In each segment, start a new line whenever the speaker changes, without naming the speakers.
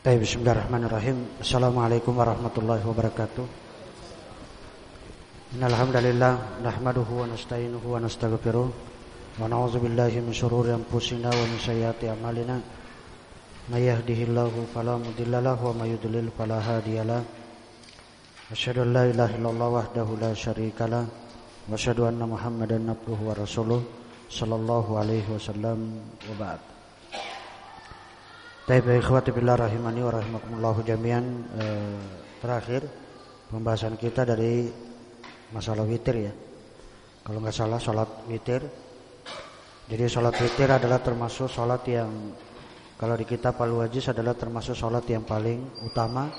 Baik, bismillahirrahmanirrahim. Assalamualaikum warahmatullahi wabarakatuh. Innalhamdalillah nahmaduhu wa nasta'inuhu wa nastaghfiruh wa na'udzu billahi min shururi anfusina wa min sayyiati a'malina. May yahdihillahu fala mudilla lahu wa may yudlil fala hadiyalah. Asyhadu an la ilaha illallah wahdahu la syarika lah wa asyhadu anna Muhammadan abduhu wa rasuluh sallallahu alaihi wasallam wa ba'd. Baik, ikhwati billah rahimani wa rahimakumullahu jami'an. Eh, Terakhir Pembahasan kita dari Masalah witir ya. Kalau nggak salah sholat witir. Jadi sholat witir adalah termasuk sholat yang Kalau di kitab Al-Wajiz adalah termasuk sholat yang paling utama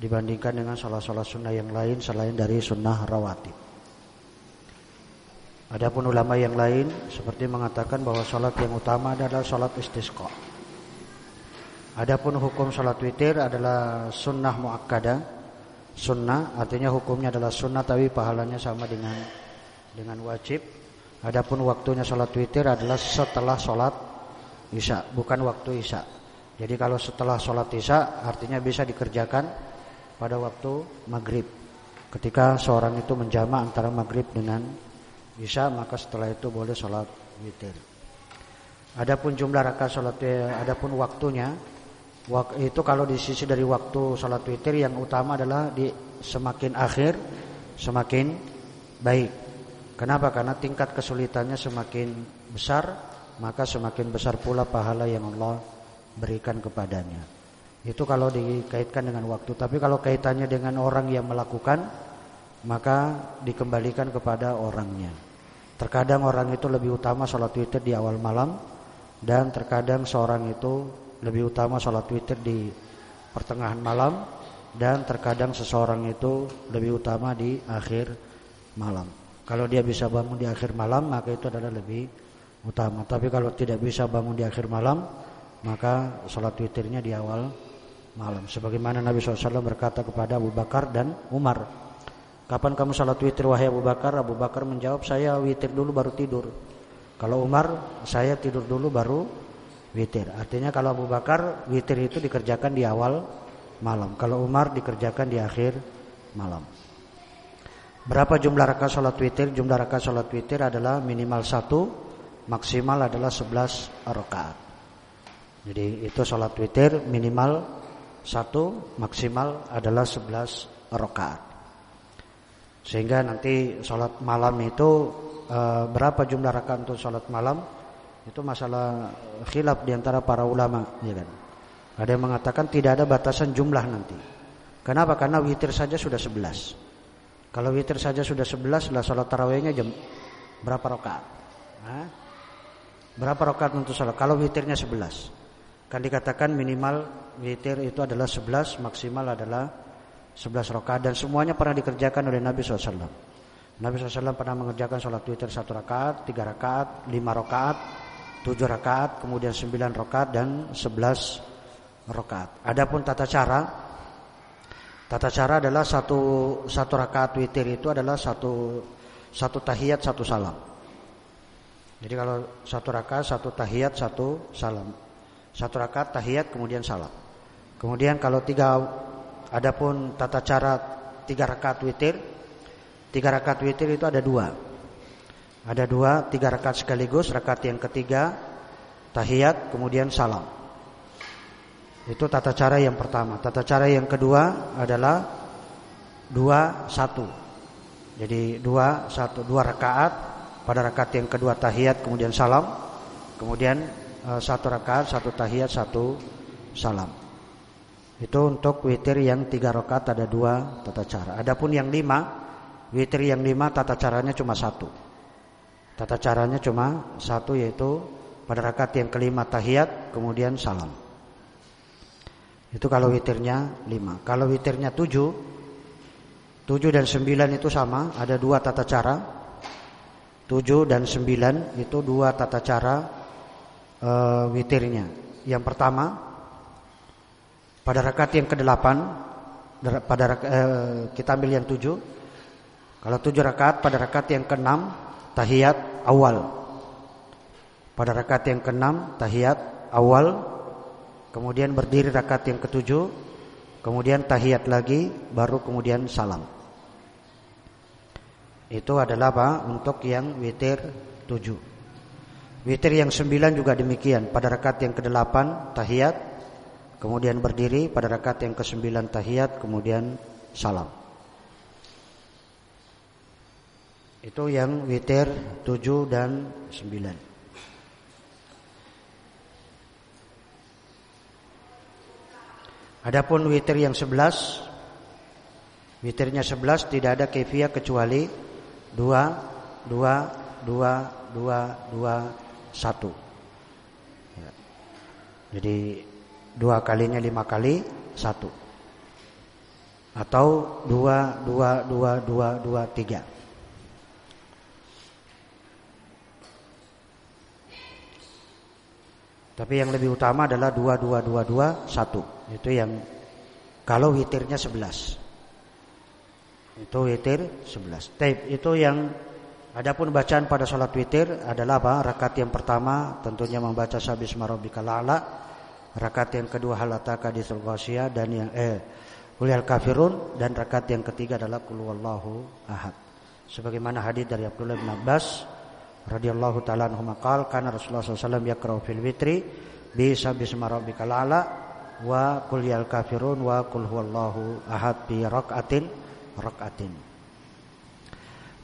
Dibandingkan dengan sholat-sholat sunnah yang lain Selain dari sunnah rawatib. Adapun ulama yang lain Seperti mengatakan bahwa sholat yang utama adalah sholat istisqa Adapun hukum salat witir adalah sunnah muakkada. Sunnah artinya hukumnya adalah sunnah tapi pahalanya sama dengan dengan wajib. Adapun waktunya salat witir adalah setelah salat isya, bukan waktu isya. Jadi kalau setelah salat isya artinya bisa dikerjakan pada waktu maghrib. Ketika seorang itu menjama antara maghrib dengan isya maka setelah itu boleh salat witir. Adapun jumlah rakaat salat adapun waktunya itu kalau di sisi dari waktu sholat witir yang utama adalah di semakin akhir semakin baik. Kenapa? Karena tingkat kesulitannya semakin besar, maka semakin besar pula pahala yang Allah berikan kepadanya. Itu kalau dikaitkan dengan waktu. Tapi kalau kaitannya dengan orang yang melakukan, maka dikembalikan kepada orangnya. Terkadang orang itu lebih utama sholat witir di awal malam, dan terkadang seorang itu lebih utama sholat witir di pertengahan malam dan terkadang seseorang itu lebih utama di akhir malam. Kalau dia bisa bangun di akhir malam maka itu adalah lebih utama. Tapi kalau tidak bisa bangun di akhir malam maka sholat witirnya di awal malam. Sebagaimana Nabi SAW berkata kepada Abu Bakar dan Umar, kapan kamu sholat witir wahai Abu Bakar? Abu Bakar menjawab saya witir dulu baru tidur. Kalau Umar saya tidur dulu baru witir. Artinya kalau Abu Bakar witir itu dikerjakan di awal malam. Kalau Umar dikerjakan di akhir malam. Berapa jumlah rakaat salat witir? Jumlah rakaat salat witir adalah minimal satu, maksimal adalah sebelas rakaat. Jadi itu salat witir minimal satu, maksimal adalah sebelas rakaat. Sehingga nanti salat malam itu e, berapa jumlah rakaat untuk salat malam? Itu masalah khilaf di antara para ulama, ya kan. Ada yang mengatakan tidak ada batasan jumlah nanti. Kenapa? Karena witir saja sudah 11. Kalau witir saja sudah 11, lah salat tarawihnya jam berapa rakaat? Berapa rakaat untuk salat? Kalau witirnya 11. Kan dikatakan minimal witir itu adalah 11, maksimal adalah 11 rakaat dan semuanya pernah dikerjakan oleh Nabi SAW. Nabi SAW pernah mengerjakan sholat witir satu rakaat, tiga rakaat, lima rakaat, tujuh rakaat, kemudian sembilan rakaat dan sebelas rakaat. Adapun tata cara, tata cara adalah satu satu rakaat witir itu adalah satu satu tahiyat satu salam. Jadi kalau satu rakaat satu tahiyat satu salam, satu rakaat tahiyat kemudian salam. Kemudian kalau tiga, adapun tata cara tiga rakaat witir, tiga rakaat witir itu ada dua. Ada dua, tiga rakaat sekaligus. Rakaat yang ketiga tahiyat, kemudian salam. Itu tata cara yang pertama. Tata cara yang kedua adalah dua satu. Jadi dua satu dua rakaat. Pada rakaat yang kedua tahiyat, kemudian salam. Kemudian eh, satu rakaat, satu tahiyat, satu salam. Itu untuk witir yang tiga rakaat ada dua tata cara. Adapun yang lima, witir yang lima tata caranya cuma satu. Tata caranya cuma satu yaitu pada rakaat yang kelima tahiyat kemudian salam. Itu kalau witirnya lima. Kalau witirnya tujuh, tujuh dan sembilan itu sama, ada dua tata cara. Tujuh dan sembilan itu dua tata cara e, witirnya. Yang pertama pada rakaat yang kedelapan, pada e, kita ambil yang tujuh. Kalau tujuh rakaat pada rakaat yang keenam tahiyat awal. Pada rakaat yang keenam tahiyat awal kemudian berdiri rakaat yang ketujuh, kemudian tahiyat lagi, baru kemudian salam. Itu adalah apa? Untuk yang witir tujuh. Witir yang sembilan juga demikian. Pada rakaat yang kedelapan tahiyat, kemudian berdiri. Pada rakaat yang kesembilan tahiyat, kemudian salam. Itu yang witir tujuh dan sembilan. Adapun witir yang sebelas Witirnya sebelas tidak ada kefiah kecuali Dua Dua Dua Dua Dua Satu ya. Jadi Dua kalinya lima kali Satu Atau Dua Dua Dua Dua Dua Tiga Tapi yang lebih utama adalah dua dua dua dua satu. Itu yang kalau witirnya sebelas. Itu witir sebelas. Tape itu yang adapun bacaan pada sholat witir adalah apa? Rakaat yang pertama tentunya membaca sabis marobika la'ala. Rakaat yang kedua halataka di sulghasiyah dan yang eh kuliah kafirun dan rakaat yang ketiga adalah kul ahad. Sebagaimana hadis dari Abdullah bin Abbas radhiyallahu taala anhu maqal kana Rasulullah SAW yaqra'u fil witri bi sabbihisma rabbikal a'la wa qul yal kafirun wa qul huwallahu ahad bi rakaatin rakaatin.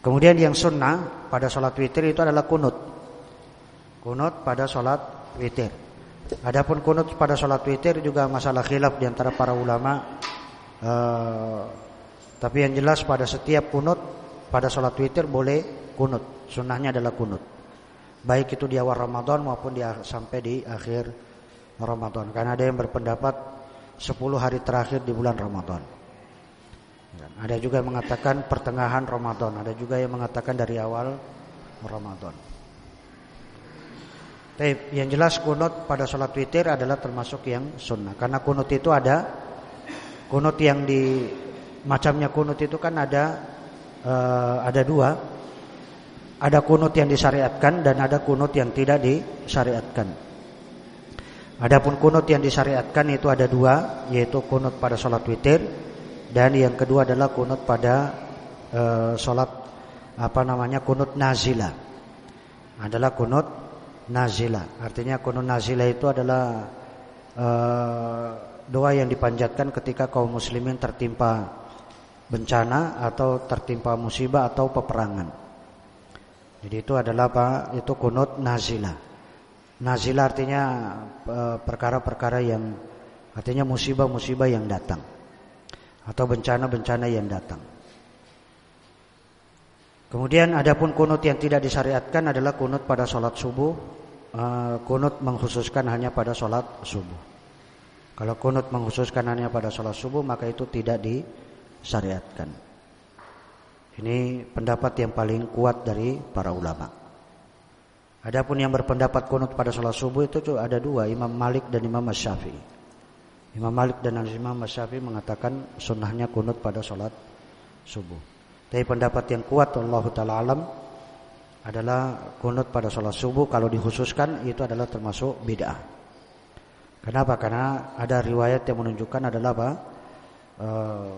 Kemudian yang sunnah pada sholat witir itu adalah kunut. Kunut pada sholat witir. Adapun kunut pada sholat witir juga masalah khilaf di antara para ulama. Uh, tapi yang jelas pada setiap kunut pada sholat witir boleh kunut. Sunnahnya adalah kunut. Baik itu di awal Ramadan maupun di sampai di akhir Ramadan. Karena ada yang berpendapat 10 hari terakhir di bulan Ramadan. Ada juga yang mengatakan pertengahan Ramadan, ada juga yang mengatakan dari awal Ramadan. Tapi yang jelas kunut pada sholat witir adalah termasuk yang sunnah. Karena kunut itu ada kunut yang di macamnya kunut itu kan ada uh, ada dua. Ada kunut yang disyariatkan dan ada kunut yang tidak disyariatkan. Adapun kunut yang disyariatkan itu ada dua, yaitu kunut pada sholat witir dan yang kedua adalah kunut pada e, sholat apa namanya kunut nazila. Adalah kunut nazila. Artinya kunut nazila itu adalah e, doa yang dipanjatkan ketika kaum muslimin tertimpa bencana atau tertimpa musibah atau peperangan. Jadi itu adalah apa? Itu kunut nazila. Nazila artinya e, perkara-perkara yang artinya musibah-musibah yang datang atau bencana-bencana yang datang. Kemudian adapun kunut yang tidak disyariatkan adalah kunut pada sholat subuh. E, kunut mengkhususkan hanya pada sholat subuh. Kalau kunut mengkhususkan hanya pada sholat subuh maka itu tidak disyariatkan. Ini pendapat yang paling kuat dari para ulama. Adapun yang berpendapat kunut pada sholat subuh itu ada dua, Imam Malik dan Imam Syafi'i. Imam Malik dan Imam Syafi'i mengatakan sunnahnya kunut pada sholat subuh. Tapi pendapat yang kuat Allah Taala alam adalah kunut pada sholat subuh kalau dikhususkan itu adalah termasuk bid'ah. Kenapa? Karena ada riwayat yang menunjukkan adalah apa? Uh,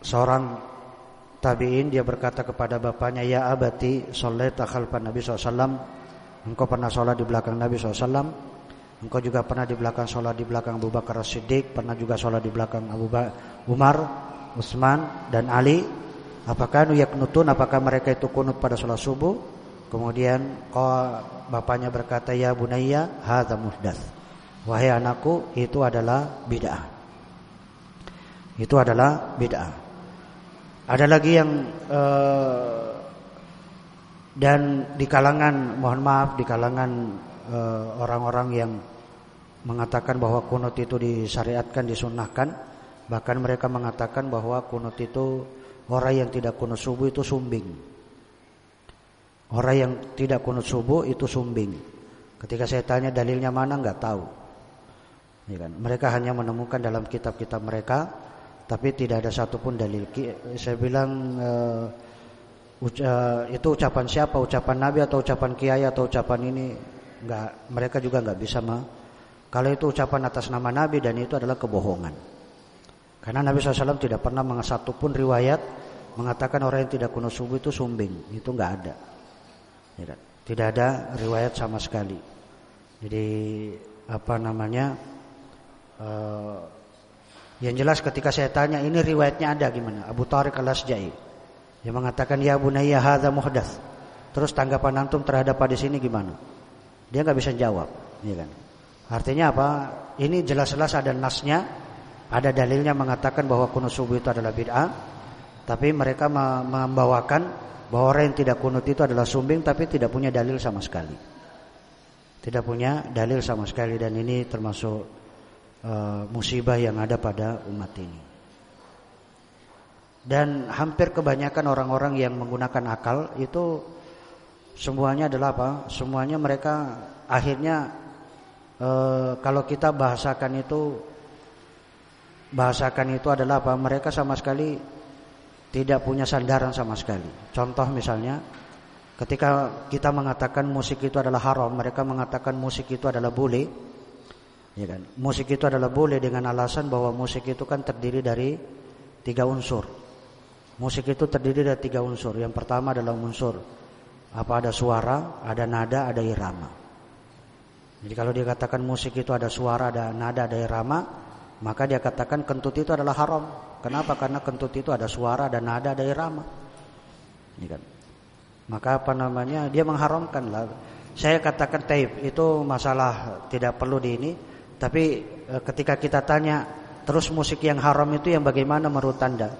seorang tabi'in dia berkata kepada bapaknya ya abati sallaita khalfan Nabi SAW engkau pernah sholat di belakang Nabi SAW engkau juga pernah di belakang sholat di belakang Abu Bakar Siddiq pernah juga sholat di belakang Abu Bakar Umar Utsman dan Ali? Apakah yaknutun? Apakah mereka itu kunut pada sholat subuh? Kemudian bapaknya berkata ya bunayya hadza muhdats wahai anakku itu adalah bid'ah. Itu adalah bid'ah ada lagi yang uh, dan di kalangan mohon maaf di kalangan eh, orang-orang uh, yang mengatakan bahwa kunut itu disyariatkan disunahkan bahkan mereka mengatakan bahwa kunut itu orang yang tidak kunut subuh itu sumbing. Orang yang tidak kunut subuh itu sumbing. Ketika saya tanya dalilnya mana nggak tahu. Ya kan? Mereka hanya menemukan dalam kitab-kitab mereka tapi tidak ada satupun dalil. Saya bilang uh, uca, itu ucapan siapa? Ucapan Nabi atau ucapan kiai atau ucapan ini? Enggak, mereka juga enggak bisa kalau itu ucapan atas nama Nabi dan itu adalah kebohongan. Karena Nabi SAW tidak pernah satu pun riwayat mengatakan orang yang tidak kunut subuh itu sumbing. Itu nggak ada. Kan? Tidak ada riwayat sama sekali. Jadi apa namanya? Uh, yang jelas ketika saya tanya ini riwayatnya ada gimana? Abu Tariq al-Asja'i yang mengatakan ya bunayya hadza muhdats. Terus tanggapan antum terhadap hadis ini gimana? Dia nggak bisa jawab, ya kan? Artinya apa? Ini jelas-jelas ada nasnya, ada dalilnya mengatakan bahwa kunut subuh itu adalah bid'ah, tapi mereka membawakan bahwa orang yang tidak kunut itu adalah sumbing tapi tidak punya dalil sama sekali. Tidak punya dalil sama sekali dan ini termasuk uh, musibah yang ada pada umat ini. Dan hampir kebanyakan orang-orang yang menggunakan akal itu semuanya adalah apa? Semuanya mereka akhirnya uh, kalau kita bahasakan itu bahasakan itu adalah apa? Mereka sama sekali tidak punya sandaran sama sekali. Contoh misalnya ketika kita mengatakan musik itu adalah haram, mereka mengatakan musik itu adalah boleh Ya kan? Musik itu adalah boleh dengan alasan bahwa musik itu kan terdiri dari tiga unsur. Musik itu terdiri dari tiga unsur. Yang pertama adalah unsur apa ada suara, ada nada, ada irama. Jadi kalau dia katakan musik itu ada suara, ada nada, ada irama, maka dia katakan kentut itu adalah haram. Kenapa? Karena kentut itu ada suara, ada nada, ada irama. Ini kan. Maka apa namanya? Dia mengharamkan lah. Saya katakan tape itu masalah tidak perlu di ini. Tapi e, ketika kita tanya terus musik yang haram itu yang bagaimana menurut anda?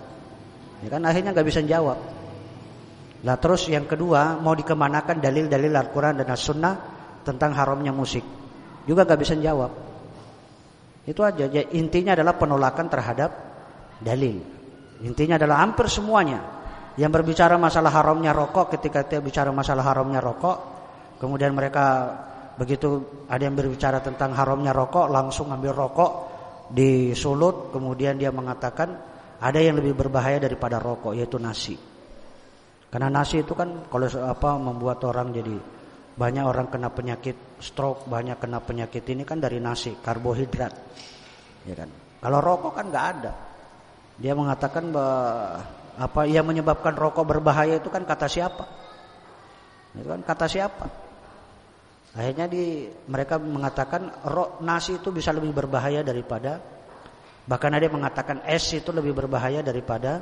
Ya kan akhirnya nggak bisa jawab. Lah terus yang kedua mau dikemanakan dalil-dalil Al-Quran dan As-Sunnah tentang haramnya musik juga nggak bisa jawab. Itu aja. Intinya adalah penolakan terhadap dalil. Intinya adalah hampir semuanya yang berbicara masalah haramnya rokok ketika kita bicara masalah haramnya rokok, kemudian mereka Begitu ada yang berbicara tentang haramnya rokok, langsung ambil rokok, disulut, kemudian dia mengatakan ada yang lebih berbahaya daripada rokok, yaitu nasi. Karena nasi itu kan kalau apa membuat orang jadi banyak orang kena penyakit stroke, banyak kena penyakit ini kan dari nasi, karbohidrat. Ya kan? Kalau rokok kan nggak ada. Dia mengatakan apa yang menyebabkan rokok berbahaya itu kan kata siapa? Itu kan kata siapa? Akhirnya di mereka mengatakan ro, nasi itu bisa lebih berbahaya daripada bahkan ada yang mengatakan es itu lebih berbahaya daripada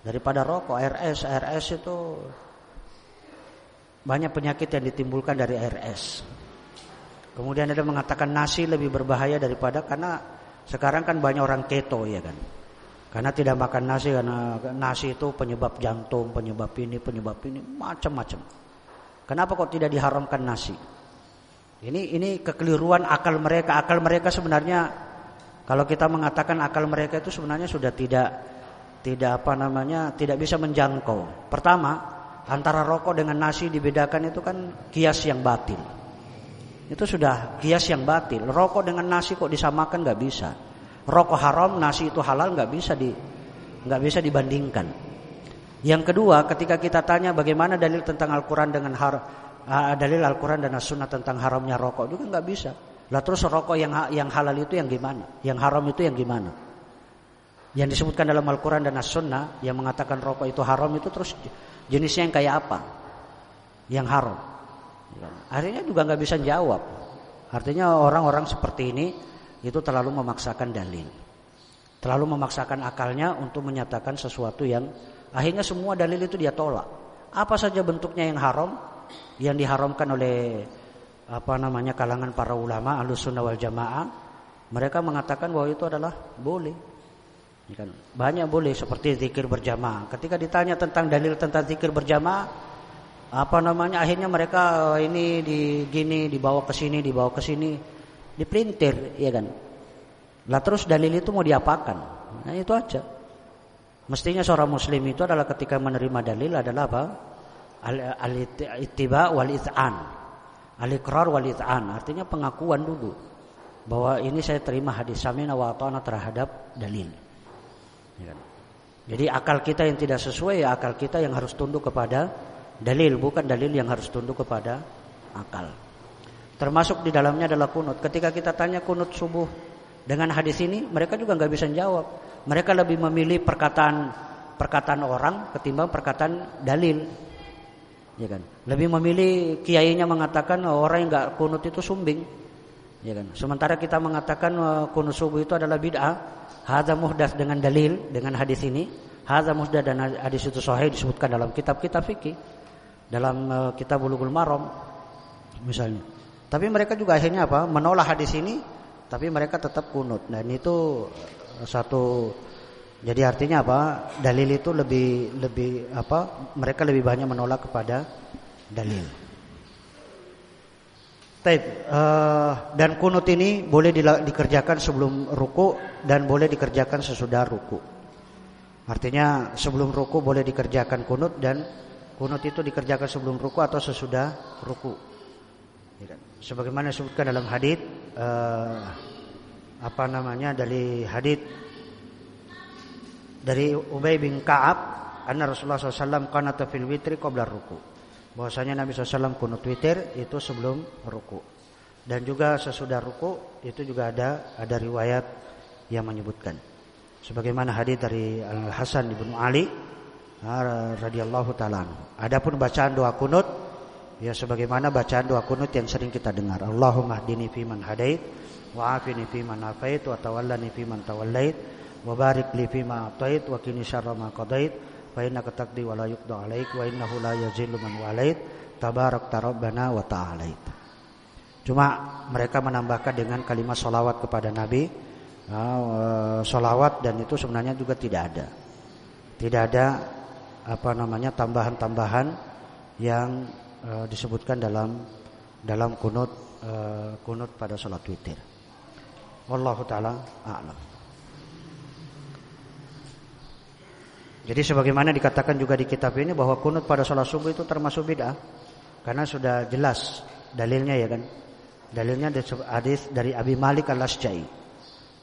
daripada rokok RS RS itu banyak penyakit yang ditimbulkan dari RS. Kemudian ada yang mengatakan nasi lebih berbahaya daripada karena sekarang kan banyak orang keto ya kan. Karena tidak makan nasi karena nasi itu penyebab jantung, penyebab ini, penyebab ini, macam-macam. Kenapa kok tidak diharamkan nasi? Ini ini kekeliruan akal mereka. Akal mereka sebenarnya kalau kita mengatakan akal mereka itu sebenarnya sudah tidak tidak apa namanya tidak bisa menjangkau. Pertama, antara rokok dengan nasi dibedakan itu kan kias yang batil. Itu sudah kias yang batil. Rokok dengan nasi kok disamakan nggak bisa. Rokok haram, nasi itu halal nggak bisa di nggak bisa dibandingkan. Yang kedua, ketika kita tanya bagaimana dalil tentang Al-Quran dengan har, uh, dalil Al-Quran dan As-Sunnah tentang haramnya rokok juga nggak bisa. Lah terus rokok yang yang halal itu yang gimana? Yang haram itu yang gimana? Yang disebutkan dalam Al-Quran dan As-Sunnah yang mengatakan rokok itu haram itu terus jenisnya yang kayak apa? Yang haram. Akhirnya juga nggak bisa jawab. Artinya orang-orang seperti ini itu terlalu memaksakan dalil. Terlalu memaksakan akalnya untuk menyatakan sesuatu yang akhirnya semua dalil itu dia tolak. Apa saja bentuknya yang haram, yang diharamkan oleh apa namanya kalangan para ulama sunnah wal jamaah mereka mengatakan bahwa itu adalah boleh. Kan? Banyak boleh seperti zikir berjamaah. Ketika ditanya tentang dalil tentang zikir berjamaah apa namanya akhirnya mereka ini di gini dibawa ke sini dibawa ke sini. Diprintir ya kan? Lah terus dalil itu mau diapakan? Nah itu aja. Mestinya seorang muslim itu adalah ketika menerima dalil adalah apa al-ittiba wal iz'an. Al-iqrar wal iz'an artinya pengakuan dulu bahwa ini saya terima hadis samina wa ta'ana terhadap dalil. Ya kan? Jadi akal kita yang tidak sesuai ya akal kita yang harus tunduk kepada dalil bukan dalil yang harus tunduk kepada akal. Termasuk di dalamnya adalah kunut. Ketika kita tanya kunut subuh dengan hadis ini, mereka juga nggak bisa jawab. Mereka lebih memilih perkataan perkataan orang ketimbang perkataan dalil. Ya kan? Lebih memilih kiainya mengatakan oh, orang yang nggak kunut itu sumbing. Ya kan? Sementara kita mengatakan oh, kunut subuh itu adalah bid'ah, hadza muhdas dengan dalil dengan hadis ini. Hadza muhdas dan hadis itu sahih disebutkan dalam kitab-kitab fikih. Dalam uh, kitab Bulughul Maram misalnya. Tapi mereka juga akhirnya apa? Menolak hadis ini, tapi mereka tetap kunut. Dan itu satu jadi artinya apa? Dalil itu lebih lebih apa? Mereka lebih banyak menolak kepada dalil. Taib, uh, dan kunut ini boleh di, dikerjakan sebelum ruku dan boleh dikerjakan sesudah ruku. Artinya sebelum ruku boleh dikerjakan kunut dan kunut itu dikerjakan sebelum ruku atau sesudah ruku. Ya kan? sebagaimana disebutkan dalam hadis uh, apa namanya dari hadis dari Ubay bin Ka'ab anna Rasulullah SAW qanata fil witri qabla ruku. Bahwasanya Nabi SAW kunut witir itu sebelum ruku. Dan juga sesudah ruku itu juga ada ada riwayat yang menyebutkan. Sebagaimana hadis dari Al Hasan bin Ali ah, radhiyallahu taala. Adapun bacaan doa kunut Ya sebagaimana bacaan doa kunut yang sering kita dengar. Allahumma hdini fi man hadait wa afini fi man afait wa tawallani fi man tawallait wa barik li fi ma atait wa qini syarra ma qadait fa innaka taqdi wa la yuqda alaik wa innahu la yazillu man walait tabarak rabbana wa ta'alait. Cuma mereka menambahkan dengan kalimat solawat kepada Nabi uh, Solawat dan itu sebenarnya juga tidak ada Tidak ada apa namanya tambahan-tambahan yang uh, disebutkan dalam dalam kunut uh, kunut pada salat witir. Wallahu taala a'lam. Jadi sebagaimana dikatakan juga di kitab ini bahwa kunut pada salat subuh itu termasuk bid'ah karena sudah jelas dalilnya ya kan. Dalilnya hadis dari Abi Malik Al-Asja'i.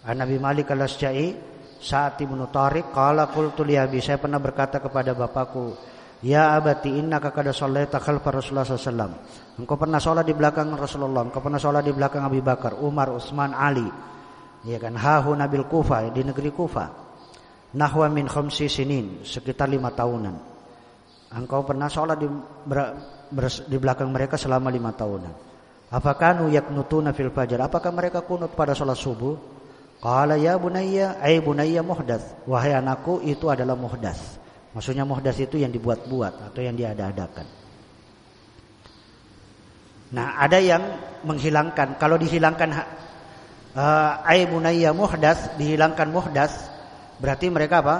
An Abi Malik Al-Asja'i saat Ibnu Tariq qala qultu li abi saya pernah berkata kepada bapakku Ya abati innaka kada shallaita khalfa Rasulullah sallallahu Engkau pernah sholat di belakang Rasulullah, engkau pernah sholat di belakang Abu Bakar, Umar, Utsman, Ali. Ya kan? Hahu Nabil Kufa di negeri Kufa. Nahwa min khamsi sinin, sekitar lima tahunan. Engkau pernah sholat di, ber, ber, di belakang mereka selama lima tahunan. Apakah nu yaknutuna fil fajar? Apakah mereka kunut pada sholat subuh? Qala ya bunayya, ay bunayya muhdats. Wahai anakku, itu adalah muhdats. Maksudnya muhdas itu yang dibuat-buat atau yang diada-adakan. Nah, ada yang menghilangkan. Kalau dihilangkan uh, ai bunayya muhdas, dihilangkan muhdas, berarti mereka apa?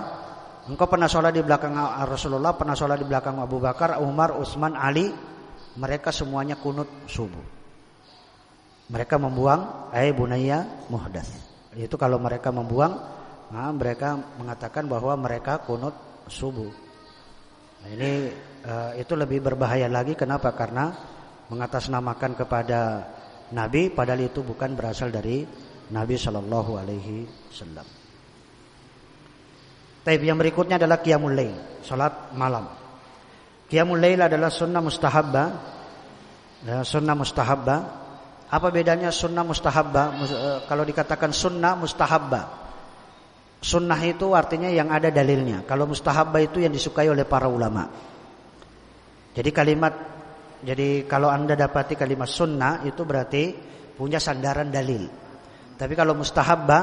Engkau pernah sholat di belakang Rasulullah, pernah sholat di belakang Abu Bakar, Umar, Utsman, Ali. Mereka semuanya kunut subuh. Mereka membuang ai bunayya muhdas. Itu kalau mereka membuang, nah, mereka mengatakan bahwa mereka kunut subuh. Nah, ini uh, itu lebih berbahaya lagi kenapa? Karena mengatasnamakan kepada Nabi padahal itu bukan berasal dari Nabi Shallallahu Alaihi Wasallam. Tapi yang berikutnya adalah qiyamul lail, salat malam. Qiyamul lail adalah sunnah mustahabba. Ya, sunnah mustahabba. Apa bedanya sunnah mustahabba? Eh, kalau dikatakan sunnah mustahabba, Sunnah itu artinya yang ada dalilnya. Kalau mustahabah itu yang disukai oleh para ulama. Jadi kalimat jadi kalau Anda dapati kalimat sunnah itu berarti punya sandaran dalil. Tapi kalau mustahabah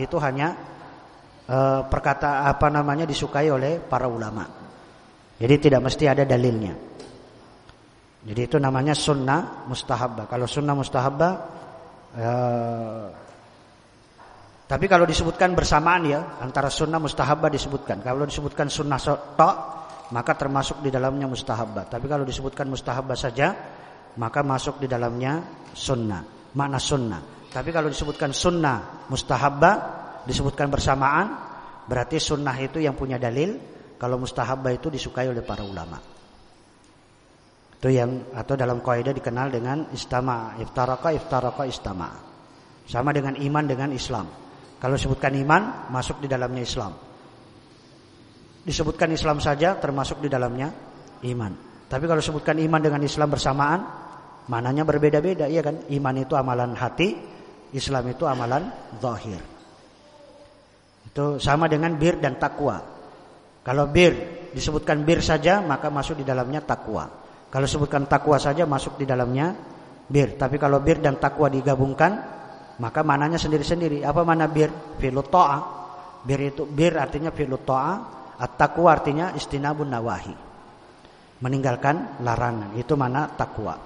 itu hanya e, perkata apa namanya disukai oleh para ulama. Jadi tidak mesti ada dalilnya. Jadi itu namanya sunnah mustahabah. Kalau sunnah mustahabah e, tapi kalau disebutkan bersamaan ya antara sunnah mustahabah disebutkan. Kalau disebutkan sunnah tok maka termasuk di dalamnya mustahabah. Tapi kalau disebutkan mustahabah saja maka masuk di dalamnya sunnah. Makna sunnah. Tapi kalau disebutkan sunnah mustahabah disebutkan bersamaan berarti sunnah itu yang punya dalil. Kalau mustahabah itu disukai oleh para ulama. Itu yang atau dalam kaidah dikenal dengan istama, iftaraka, iftaraka, istama. Sama dengan iman dengan Islam. Kalau disebutkan iman, masuk di dalamnya Islam. Disebutkan Islam saja termasuk di dalamnya iman. Tapi kalau disebutkan iman dengan Islam bersamaan, mananya berbeda-beda, ya kan? Iman itu amalan hati, Islam itu amalan zahir. Itu sama dengan bir dan takwa. Kalau bir disebutkan bir saja, maka masuk di dalamnya takwa. Kalau sebutkan takwa saja masuk di dalamnya bir. Tapi kalau bir dan takwa digabungkan, maka mananya sendiri-sendiri. Apa mana bir? Filut Bir itu bir artinya filut At-taqwa artinya istinabun nawahi. Meninggalkan larangan. Itu mana takwa.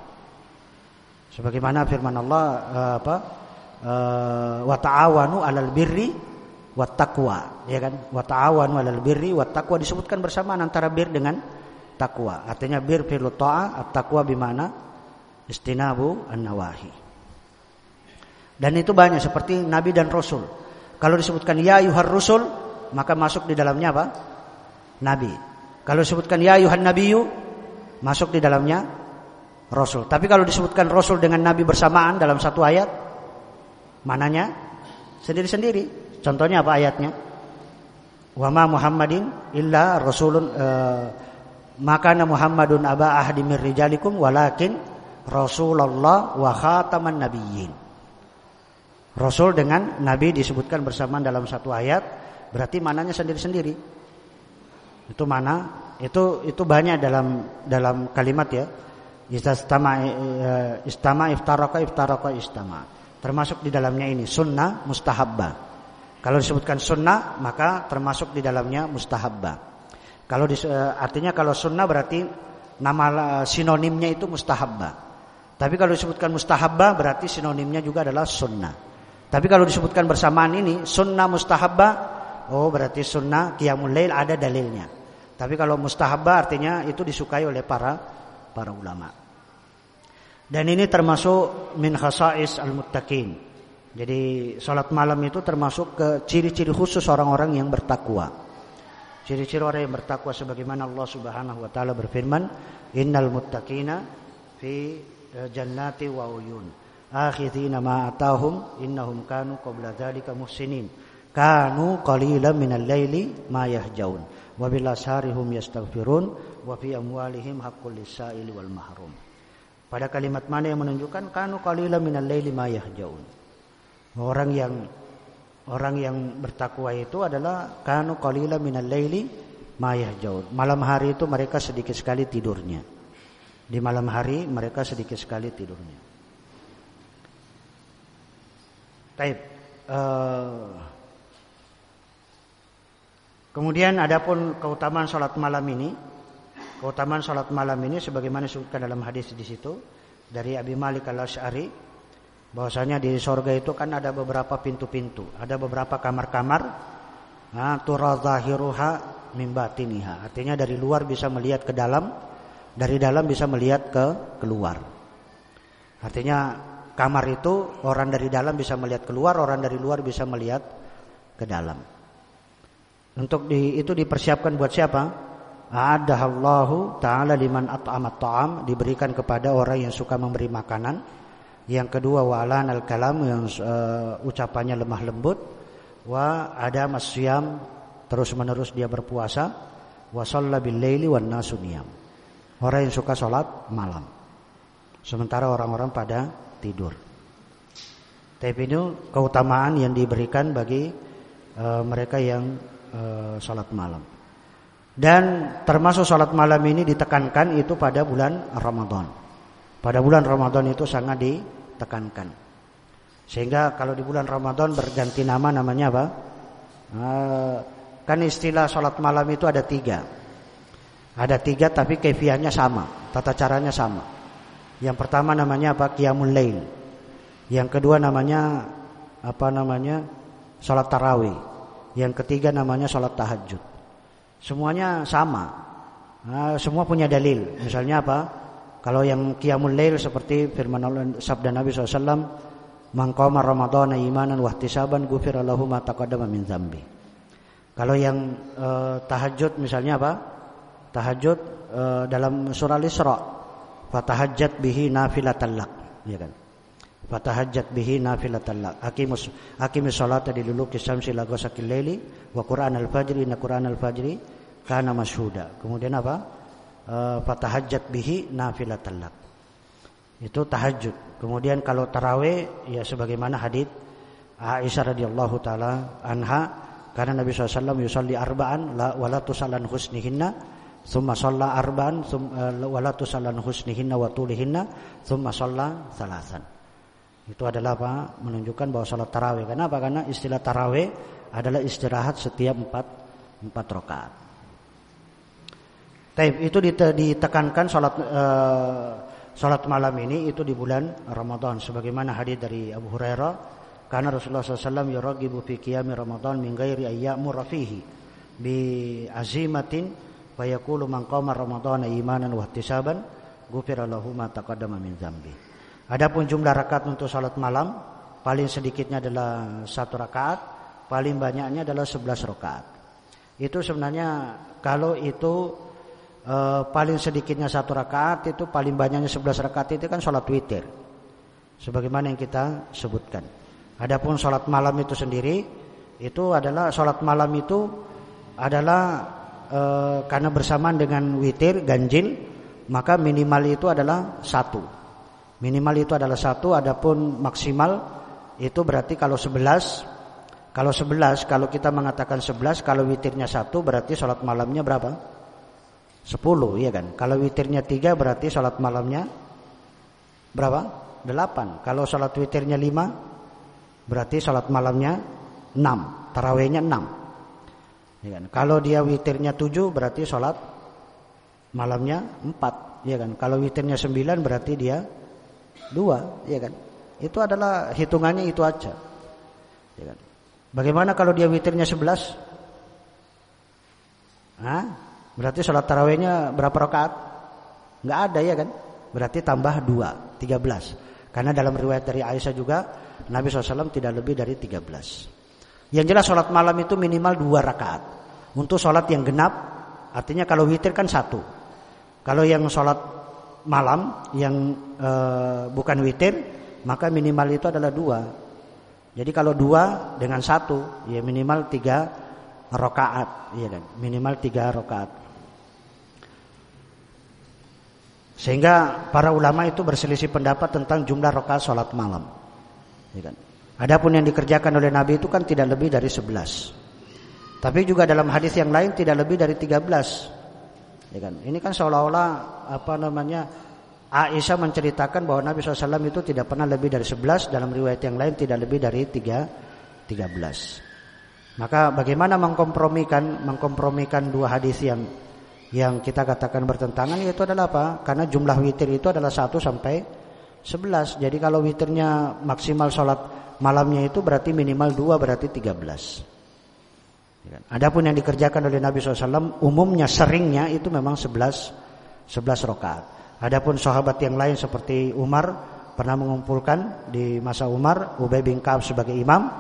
Sebagaimana firman Allah uh, apa? Uh, wa ta'awanu 'alal birri wat taqwa, ya kan? Wa ta'awanu 'alal birri disebutkan bersamaan antara bir dengan takwa. Artinya bir fil ta'ah, at-taqwa bimana istinabu an-nawahi. Dan itu banyak seperti nabi dan rasul. Kalau disebutkan ya yuhar rusul, maka masuk di dalamnya apa? nabi. Kalau disebutkan ya ayuhan nabiyyu masuk di dalamnya rasul. Tapi kalau disebutkan rasul dengan nabi bersamaan dalam satu ayat mananya sendiri-sendiri. Contohnya apa ayatnya? Wa ma Muhammadin illa rasulun uh, maka Muhammadun aba ahdi mir rijalikum walakin Rasulullah wa khataman nabiyyin. Rasul dengan nabi disebutkan bersamaan dalam satu ayat, berarti mananya sendiri-sendiri. Itu mana? Itu itu banyak dalam dalam kalimat ya. Istama eh, istama iftaraka iftaraka istama. Termasuk di dalamnya ini sunnah mustahabba. Kalau disebutkan sunnah maka termasuk di dalamnya mustahabba. Kalau eh, artinya kalau sunnah berarti nama eh, sinonimnya itu mustahabba. Tapi kalau disebutkan mustahabba berarti sinonimnya juga adalah sunnah. Tapi kalau disebutkan bersamaan ini sunnah mustahabba, oh berarti sunnah qiyamul lail ada dalilnya. Tapi kalau mustahabah artinya itu disukai oleh para para ulama. Dan ini termasuk min khasais al-muttaqin. Jadi salat malam itu termasuk ke ciri-ciri khusus orang-orang yang bertakwa. Ciri-ciri orang yang bertakwa sebagaimana Allah Subhanahu wa taala berfirman, "Innal muttaqina fi jannati wa uyun." Akhidina ma atahum innahum kanu qabla dzalika muhsinin. Kanu qalilan minal laili ma yahjaun wa bil asharihum yastaghfirun wa fi amwalihim haqqul lisaili wal mahrum. Pada kalimat mana yang menunjukkan kanu qalilan minal laili ma yahjaun. Orang yang orang yang bertakwa itu adalah kanu qalilan minal laili ma yahjaun. Malam hari itu mereka sedikit sekali tidurnya. Di malam hari mereka sedikit sekali tidurnya. Baik. Uh, Kemudian adapun keutamaan sholat malam ini, keutamaan sholat malam ini sebagaimana disebutkan dalam hadis di situ dari Abi Malik al Ashari, bahwasanya di sorga itu kan ada beberapa pintu-pintu, ada beberapa kamar-kamar, nah, turazahiruha mimbatiniha. Artinya dari luar bisa melihat ke dalam, dari dalam bisa melihat ke keluar. Artinya kamar itu orang dari dalam bisa melihat keluar, orang dari luar bisa melihat ke dalam. Untuk di, itu dipersiapkan buat siapa? Adahallahu taala liman at'amat ta'am diberikan kepada orang yang suka memberi makanan. Yang kedua walan al kalam yang uh, ucapannya lemah lembut. Wa ada masyam terus menerus dia berpuasa. Wa bil laili wan nasuniyam. Orang yang suka sholat malam. Sementara orang-orang pada tidur. Tapi ini keutamaan yang diberikan bagi uh, mereka yang uh, sholat malam. Dan termasuk sholat malam ini ditekankan itu pada bulan Ramadan. Pada bulan Ramadan itu sangat ditekankan. Sehingga kalau di bulan Ramadan berganti nama namanya apa? Uh, kan istilah sholat malam itu ada tiga. Ada tiga tapi kefiahnya sama, tata caranya sama. Yang pertama namanya apa? Qiyamul Lail. Yang kedua namanya apa namanya? Sholat tarawih. Yang ketiga namanya sholat tahajud. Semuanya sama. Nah, semua punya dalil. Misalnya apa? Kalau yang qiyamul lail seperti firman Allah sabda Nabi SAW, "Man qama ramadhana imanan wa ihtisaban lahu ma taqaddama min dzambi." Kalau yang uh, tahajud misalnya apa? Tahajud uh, dalam surah Al-Isra, "Fatahajjat bihi nafilatan lak." Ya kan? bihi nafilatan lak aqimus aqimis salata di luluki syamsi la ghasaqil laili wa qur'an al-fajri inna qur'an al-fajri kana masyhuda kemudian apa uh, fatahajjat bihi nafilatan lak Itu tahajud. Kemudian kalau tarawih ya sebagaimana hadis Aisyah radhiyallahu taala anha karena Nabi SAW yusalli arba'an la wala tusallan husnihinna thumma shalla arba'an thumma eh, wala tusallan husnihinna wa tulihinna thumma shalla thalathan. Itu adalah apa? Menunjukkan bahwa salat tarawih. Kenapa? Karena istilah tarawih adalah istirahat setiap empat empat rakaat. Taib itu ditekankan salat uh, salat malam ini itu di bulan Ramadan sebagaimana hadis dari Abu Hurairah karena Rasulullah SAW yuragibu fi qiyami Ramadan min ghairi ayyamur rafihi bi azimatin wa yaqulu man qama Ramadan imanan wa ihtisaban ghufira lahu ma taqaddama min dzambi. Adapun jumlah rakaat untuk salat malam paling sedikitnya adalah satu rakaat, paling banyaknya adalah sebelas rakaat. Itu sebenarnya kalau itu e, paling sedikitnya satu rakaat itu paling banyaknya sebelas rakaat itu kan salat witir. Sebagaimana yang kita sebutkan. Adapun sholat malam itu sendiri itu adalah sholat malam itu adalah e, karena bersamaan dengan witir ganjil maka minimal itu adalah satu minimal itu adalah satu adapun maksimal itu berarti kalau sebelas kalau sebelas kalau kita mengatakan sebelas kalau witirnya satu berarti sholat malamnya berapa sepuluh iya kan kalau witirnya tiga berarti sholat malamnya berapa delapan kalau sholat witirnya lima Berarti sholat malamnya 6 Tarawehnya 6 ya kan? Kalau dia witirnya 7 berarti sholat malamnya 4 ya kan? Kalau witirnya 9 berarti dia 2 ya kan? Itu adalah hitungannya itu aja ya kan? Bagaimana kalau dia witirnya 11 Hah? Berarti sholat tarawehnya berapa rakaat? Enggak ada ya kan? Berarti tambah 2, 13. Karena dalam riwayat dari Aisyah juga Nabi SAW tidak lebih dari 13. Yang jelas sholat malam itu minimal dua rakaat. Untuk sholat yang genap, artinya kalau witir kan satu. Kalau yang sholat malam yang e, bukan witir, maka minimal itu adalah dua. Jadi kalau dua dengan satu, ya minimal tiga rakaat, ya kan? Minimal tiga rakaat. Sehingga para ulama itu berselisih pendapat tentang jumlah rakaat sholat malam. Ya kan? Adapun yang dikerjakan oleh Nabi itu kan tidak lebih dari 11. Tapi juga dalam hadis yang lain tidak lebih dari 13. Ya kan? Ini kan seolah-olah apa namanya Aisyah menceritakan bahwa Nabi SAW itu tidak pernah lebih dari 11 dalam riwayat yang lain tidak lebih dari 3 13. Maka bagaimana mengkompromikan mengkompromikan dua hadis yang yang kita katakan bertentangan yaitu adalah apa? Karena jumlah witir itu adalah 1 sampai 11. Jadi kalau witirnya maksimal sholat malamnya itu berarti minimal 2 berarti 13. Ya kan? Adapun yang dikerjakan oleh Nabi SAW umumnya seringnya itu memang 11 11 rakaat. Adapun sahabat yang lain seperti Umar pernah mengumpulkan di masa Umar Ubay bin Ka'ab sebagai imam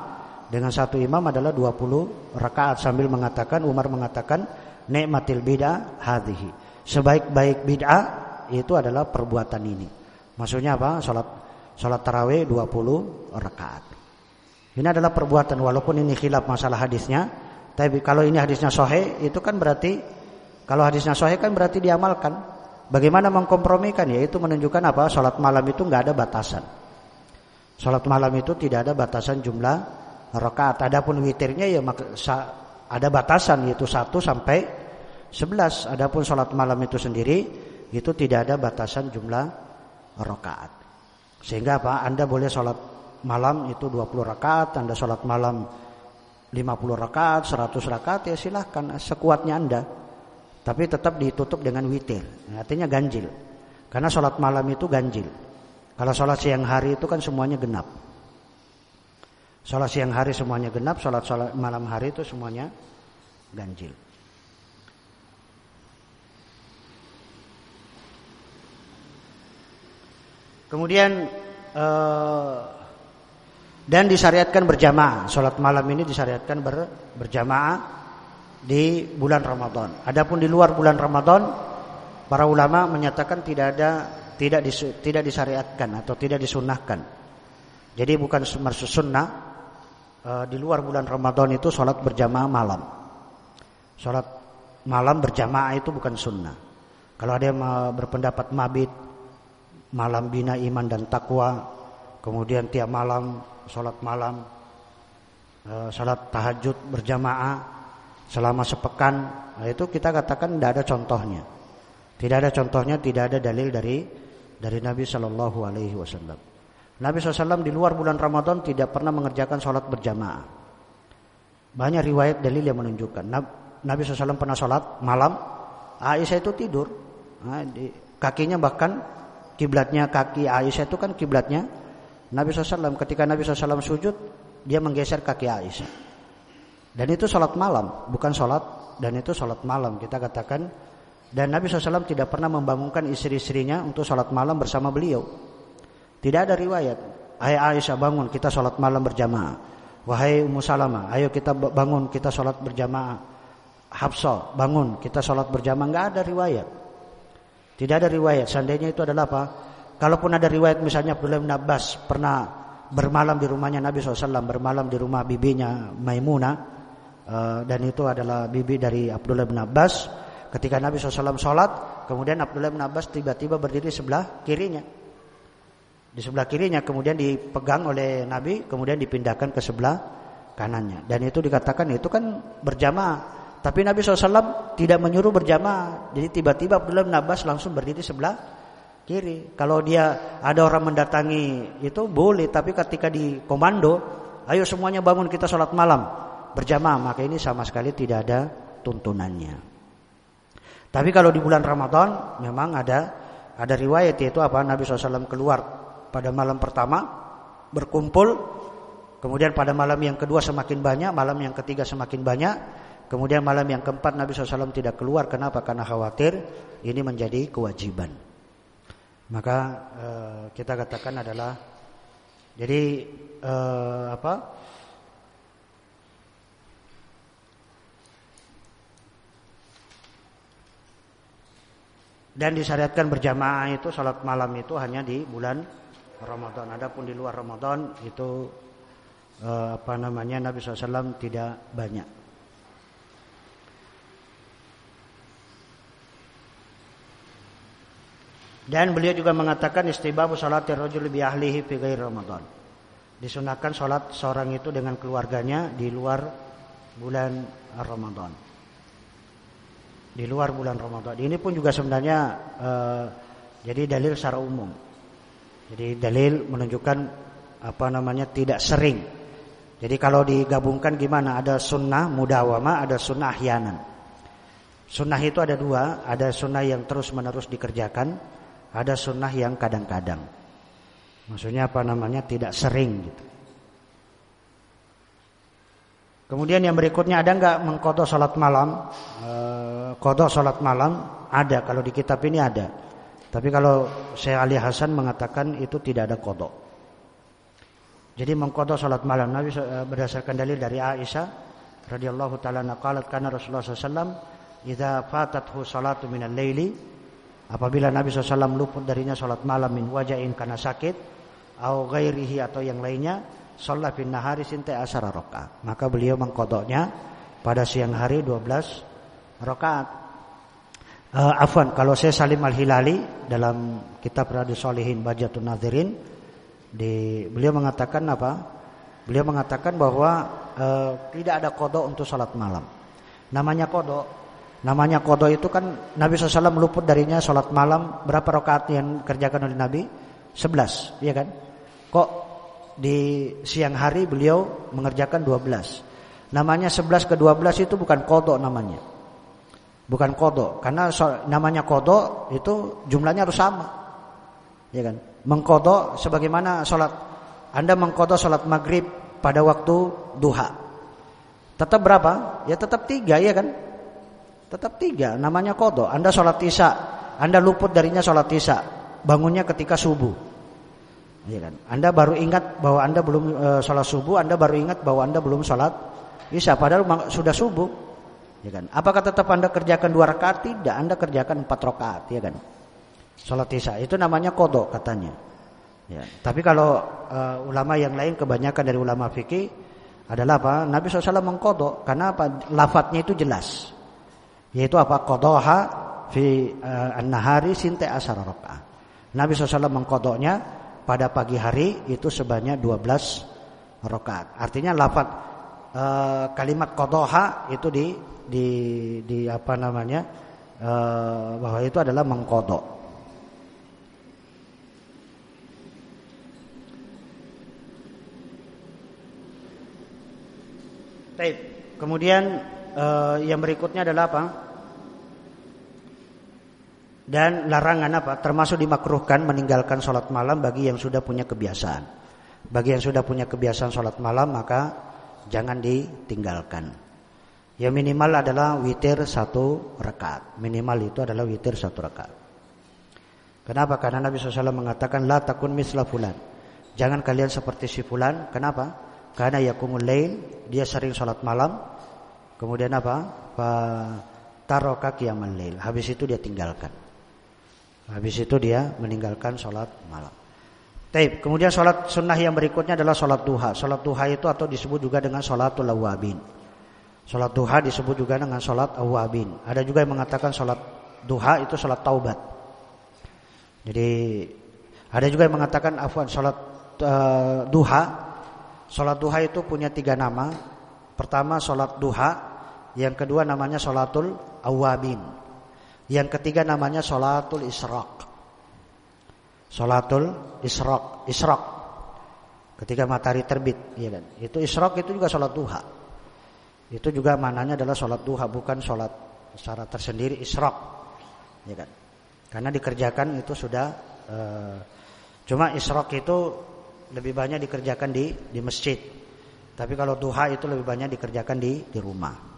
dengan satu imam adalah 20 rakaat sambil mengatakan Umar mengatakan nikmatil bid'ah hadhihi. Sebaik-baik bid'ah itu adalah perbuatan ini. Maksudnya apa? Salat salat tarawih 20 rakaat. Ini adalah perbuatan walaupun ini khilaf masalah hadisnya, tapi kalau ini hadisnya sahih itu kan berarti kalau hadisnya sahih kan berarti diamalkan. Bagaimana mengkompromikan ya itu menunjukkan apa? Salat malam itu nggak ada batasan. Salat malam itu tidak ada batasan jumlah rakaat. Adapun witirnya ya ada batasan yaitu 1 sampai 11. Adapun salat malam itu sendiri itu tidak ada batasan jumlah rakaat. Sehingga apa? Anda boleh sholat malam itu 20 rakaat, Anda sholat malam 50 rakaat, 100 rakaat ya silahkan sekuatnya Anda. Tapi tetap ditutup dengan witir. Artinya ganjil. Karena sholat malam itu ganjil. Kalau sholat siang hari itu kan semuanya genap. Sholat siang hari semuanya genap, sholat, sholat malam hari itu semuanya ganjil. Kemudian eh, dan disyariatkan berjamaah. Sholat malam ini disyariatkan ber, berjamaah di bulan Ramadan. Adapun di luar bulan Ramadan, para ulama menyatakan tidak ada tidak dis, tidak disyariatkan atau tidak disunahkan. Jadi bukan maksud sunnah eh, di luar bulan Ramadan itu sholat berjamaah malam. Sholat malam berjamaah itu bukan sunnah. Kalau ada yang berpendapat mabit malam bina iman dan takwa, kemudian tiap malam sholat malam, eh, sholat tahajud berjamaah selama sepekan, nah itu kita katakan tidak ada contohnya. Tidak ada contohnya, tidak ada dalil dari dari Nabi Shallallahu Alaihi Wasallam. Nabi SAW di luar bulan Ramadan tidak pernah mengerjakan sholat berjamaah. Banyak riwayat dalil yang menunjukkan. Nabi SAW pernah sholat malam, Aisyah itu tidur. Nah, kakinya bahkan kiblatnya kaki Aisyah itu kan kiblatnya Nabi SAW. Ketika Nabi SAW sujud, dia menggeser kaki Aisyah. Dan itu sholat malam, bukan sholat. Dan itu sholat malam. Kita katakan dan Nabi SAW tidak pernah membangunkan istri-istrinya untuk sholat malam bersama beliau. Tidak ada riwayat. Hai Aisyah bangun kita sholat malam berjamaah. Wahai Ummu Salamah, ayo kita bangun kita sholat berjamaah. Hafsah bangun kita sholat berjamaah. Enggak ada riwayat. Tidak ada riwayat. Seandainya itu adalah apa? Kalaupun ada riwayat misalnya Abdullah bin Abbas pernah bermalam di rumahnya Nabi SAW, bermalam di rumah bibinya Maimunah, eh, dan itu adalah bibi dari Abdullah bin Abbas Ketika Nabi SAW sholat, kemudian Abdullah bin Abbas tiba-tiba berdiri sebelah kirinya. Di sebelah kirinya kemudian dipegang oleh Nabi, kemudian dipindahkan ke sebelah kanannya. Dan itu dikatakan itu kan berjamaah. Tapi Nabi SAW tidak menyuruh berjamaah. Jadi tiba-tiba Abdullah bin Abbas langsung berdiri sebelah kiri. Kalau dia ada orang mendatangi itu boleh, tapi ketika di komando, ayo semuanya bangun kita sholat malam berjamaah, maka ini sama sekali tidak ada tuntunannya. Tapi kalau di bulan Ramadan memang ada ada riwayat yaitu apa Nabi SAW keluar pada malam pertama berkumpul, kemudian pada malam yang kedua semakin banyak, malam yang ketiga semakin banyak, kemudian malam yang keempat Nabi SAW tidak keluar. Kenapa? Karena khawatir ini menjadi kewajiban. Maka eh, kita katakan adalah jadi eh, apa? Dan disyariatkan berjamaah itu salat malam itu hanya di bulan Ramadan. Adapun di luar Ramadan itu eh, apa namanya Nabi SAW tidak banyak. Dan beliau juga mengatakan istibabu salat rajul bi ahlihi fi ghairi Ramadan. Disunahkan salat seorang itu dengan keluarganya di luar bulan Ramadan di luar bulan Ramadan. Ini pun juga sebenarnya uh, jadi dalil secara umum. Jadi dalil menunjukkan apa namanya tidak sering. Jadi kalau digabungkan gimana? Ada sunnah mudawama, ada sunnah ahyanan. Sunnah itu ada dua, ada sunnah yang terus menerus dikerjakan, ada sunnah yang kadang-kadang. Maksudnya apa namanya tidak sering gitu. Kemudian yang berikutnya ada nggak mengkodok sholat malam? E, kodok sholat malam ada kalau di kitab ini ada. Tapi kalau saya Ali Hasan mengatakan itu tidak ada kodok. Jadi mengkodok sholat malam Nabi eh, berdasarkan dalil dari Aisyah radhiyallahu taala naqalat karena Rasulullah SAW idza fatathu salatu minal laili apabila Nabi SAW luput darinya sholat malam min wajain karena sakit atau ghairihi atau yang lainnya sholat bin nahari sinta asara rokaat. Maka beliau mengkodoknya pada siang hari 12 rokaat. Uh, afwan, kalau saya Salim Al-Hilali dalam kitab Radu Solihin Bajatun Nazirin di beliau mengatakan apa? Beliau mengatakan bahwa uh, tidak ada kodok untuk sholat malam. Namanya kodok, namanya kodok itu kan Nabi SAW meluput darinya sholat malam berapa rakaat yang kerjakan oleh Nabi? 11, iya kan? Kok di siang hari beliau mengerjakan 12. Namanya 11 ke 12 itu bukan kodok namanya. Bukan kodok. Karena namanya kodok itu jumlahnya harus sama. Ya kan? Mengkodok sebagaimana sholat. Anda mengkodok sholat maghrib pada waktu duha. Tetap berapa? Ya tetap tiga ya kan? Tetap tiga. Namanya kodok. Anda sholat isya. Anda luput darinya sholat isya. Bangunnya ketika subuh. Ya kan? Anda baru ingat bahwa Anda belum e, sholat subuh, Anda baru ingat bahwa Anda belum sholat isya, padahal sudah subuh. Ya kan? Apakah tetap Anda kerjakan dua rakaat? Tidak, Anda kerjakan empat rakaat, ya kan? Sholat isya itu namanya kodok katanya. Ya. Tapi kalau e, ulama yang lain kebanyakan dari ulama fikih adalah apa? Nabi SAW mengkodok karena apa? Lafadznya itu jelas, yaitu apa? Kodoha fi uh, an-nahari sinte asar rakaat. Nabi SAW mengkodoknya pada pagi hari itu sebanyak 12 rakaat. Artinya lafaz e, kalimat kodoha itu di di di apa namanya e, bahwa itu adalah mengkodok. Kemudian e, yang berikutnya adalah apa? Dan larangan apa? Termasuk dimakruhkan meninggalkan sholat malam bagi yang sudah punya kebiasaan. Bagi yang sudah punya kebiasaan sholat malam maka jangan ditinggalkan. Yang minimal adalah witir satu rakaat. Minimal itu adalah witir satu rakaat. Kenapa? Karena Nabi SAW mengatakan la takun misla fulan. Jangan kalian seperti si fulan. Kenapa? Karena yakumul lail, dia sering sholat malam. Kemudian apa? Taroh kaki yang lail. Habis itu dia tinggalkan. Habis itu dia meninggalkan sholat malam. Taib. Kemudian sholat sunnah yang berikutnya adalah sholat duha. Sholat duha itu atau disebut juga dengan sholatul awabin. Sholat duha disebut juga dengan sholat awabin. Ada juga yang mengatakan sholat duha itu sholat taubat. Jadi ada juga yang mengatakan afwan sholat uh, duha. Sholat duha itu punya tiga nama. Pertama sholat duha. Yang kedua namanya sholatul awabin. Yang ketiga namanya sholatul israq. Sholatul israq, israq. Ketika matahari terbit, ya kan? Itu israq itu juga sholat duha. Itu juga mananya adalah sholat duha, bukan sholat secara tersendiri israq, ya kan? Karena dikerjakan itu sudah uh, cuma israq itu lebih banyak dikerjakan di di masjid. Tapi kalau duha itu lebih banyak dikerjakan di di rumah.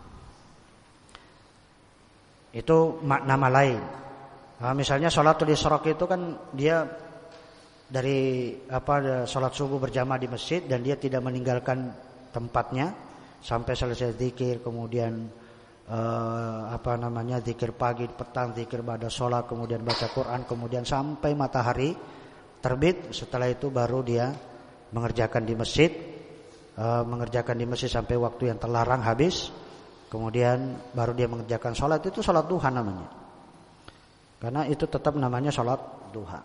Itu nama lain. Nah, misalnya sholatul isyraq itu kan dia dari apa sholat subuh berjamaah di masjid dan dia tidak meninggalkan tempatnya sampai selesai zikir kemudian eh, apa namanya zikir pagi petang zikir pada sholat kemudian baca Quran kemudian sampai matahari terbit setelah itu baru dia mengerjakan di masjid eh, mengerjakan di masjid sampai waktu yang terlarang habis Kemudian baru dia mengerjakan sholat itu sholat duha namanya. Karena itu tetap namanya sholat duha.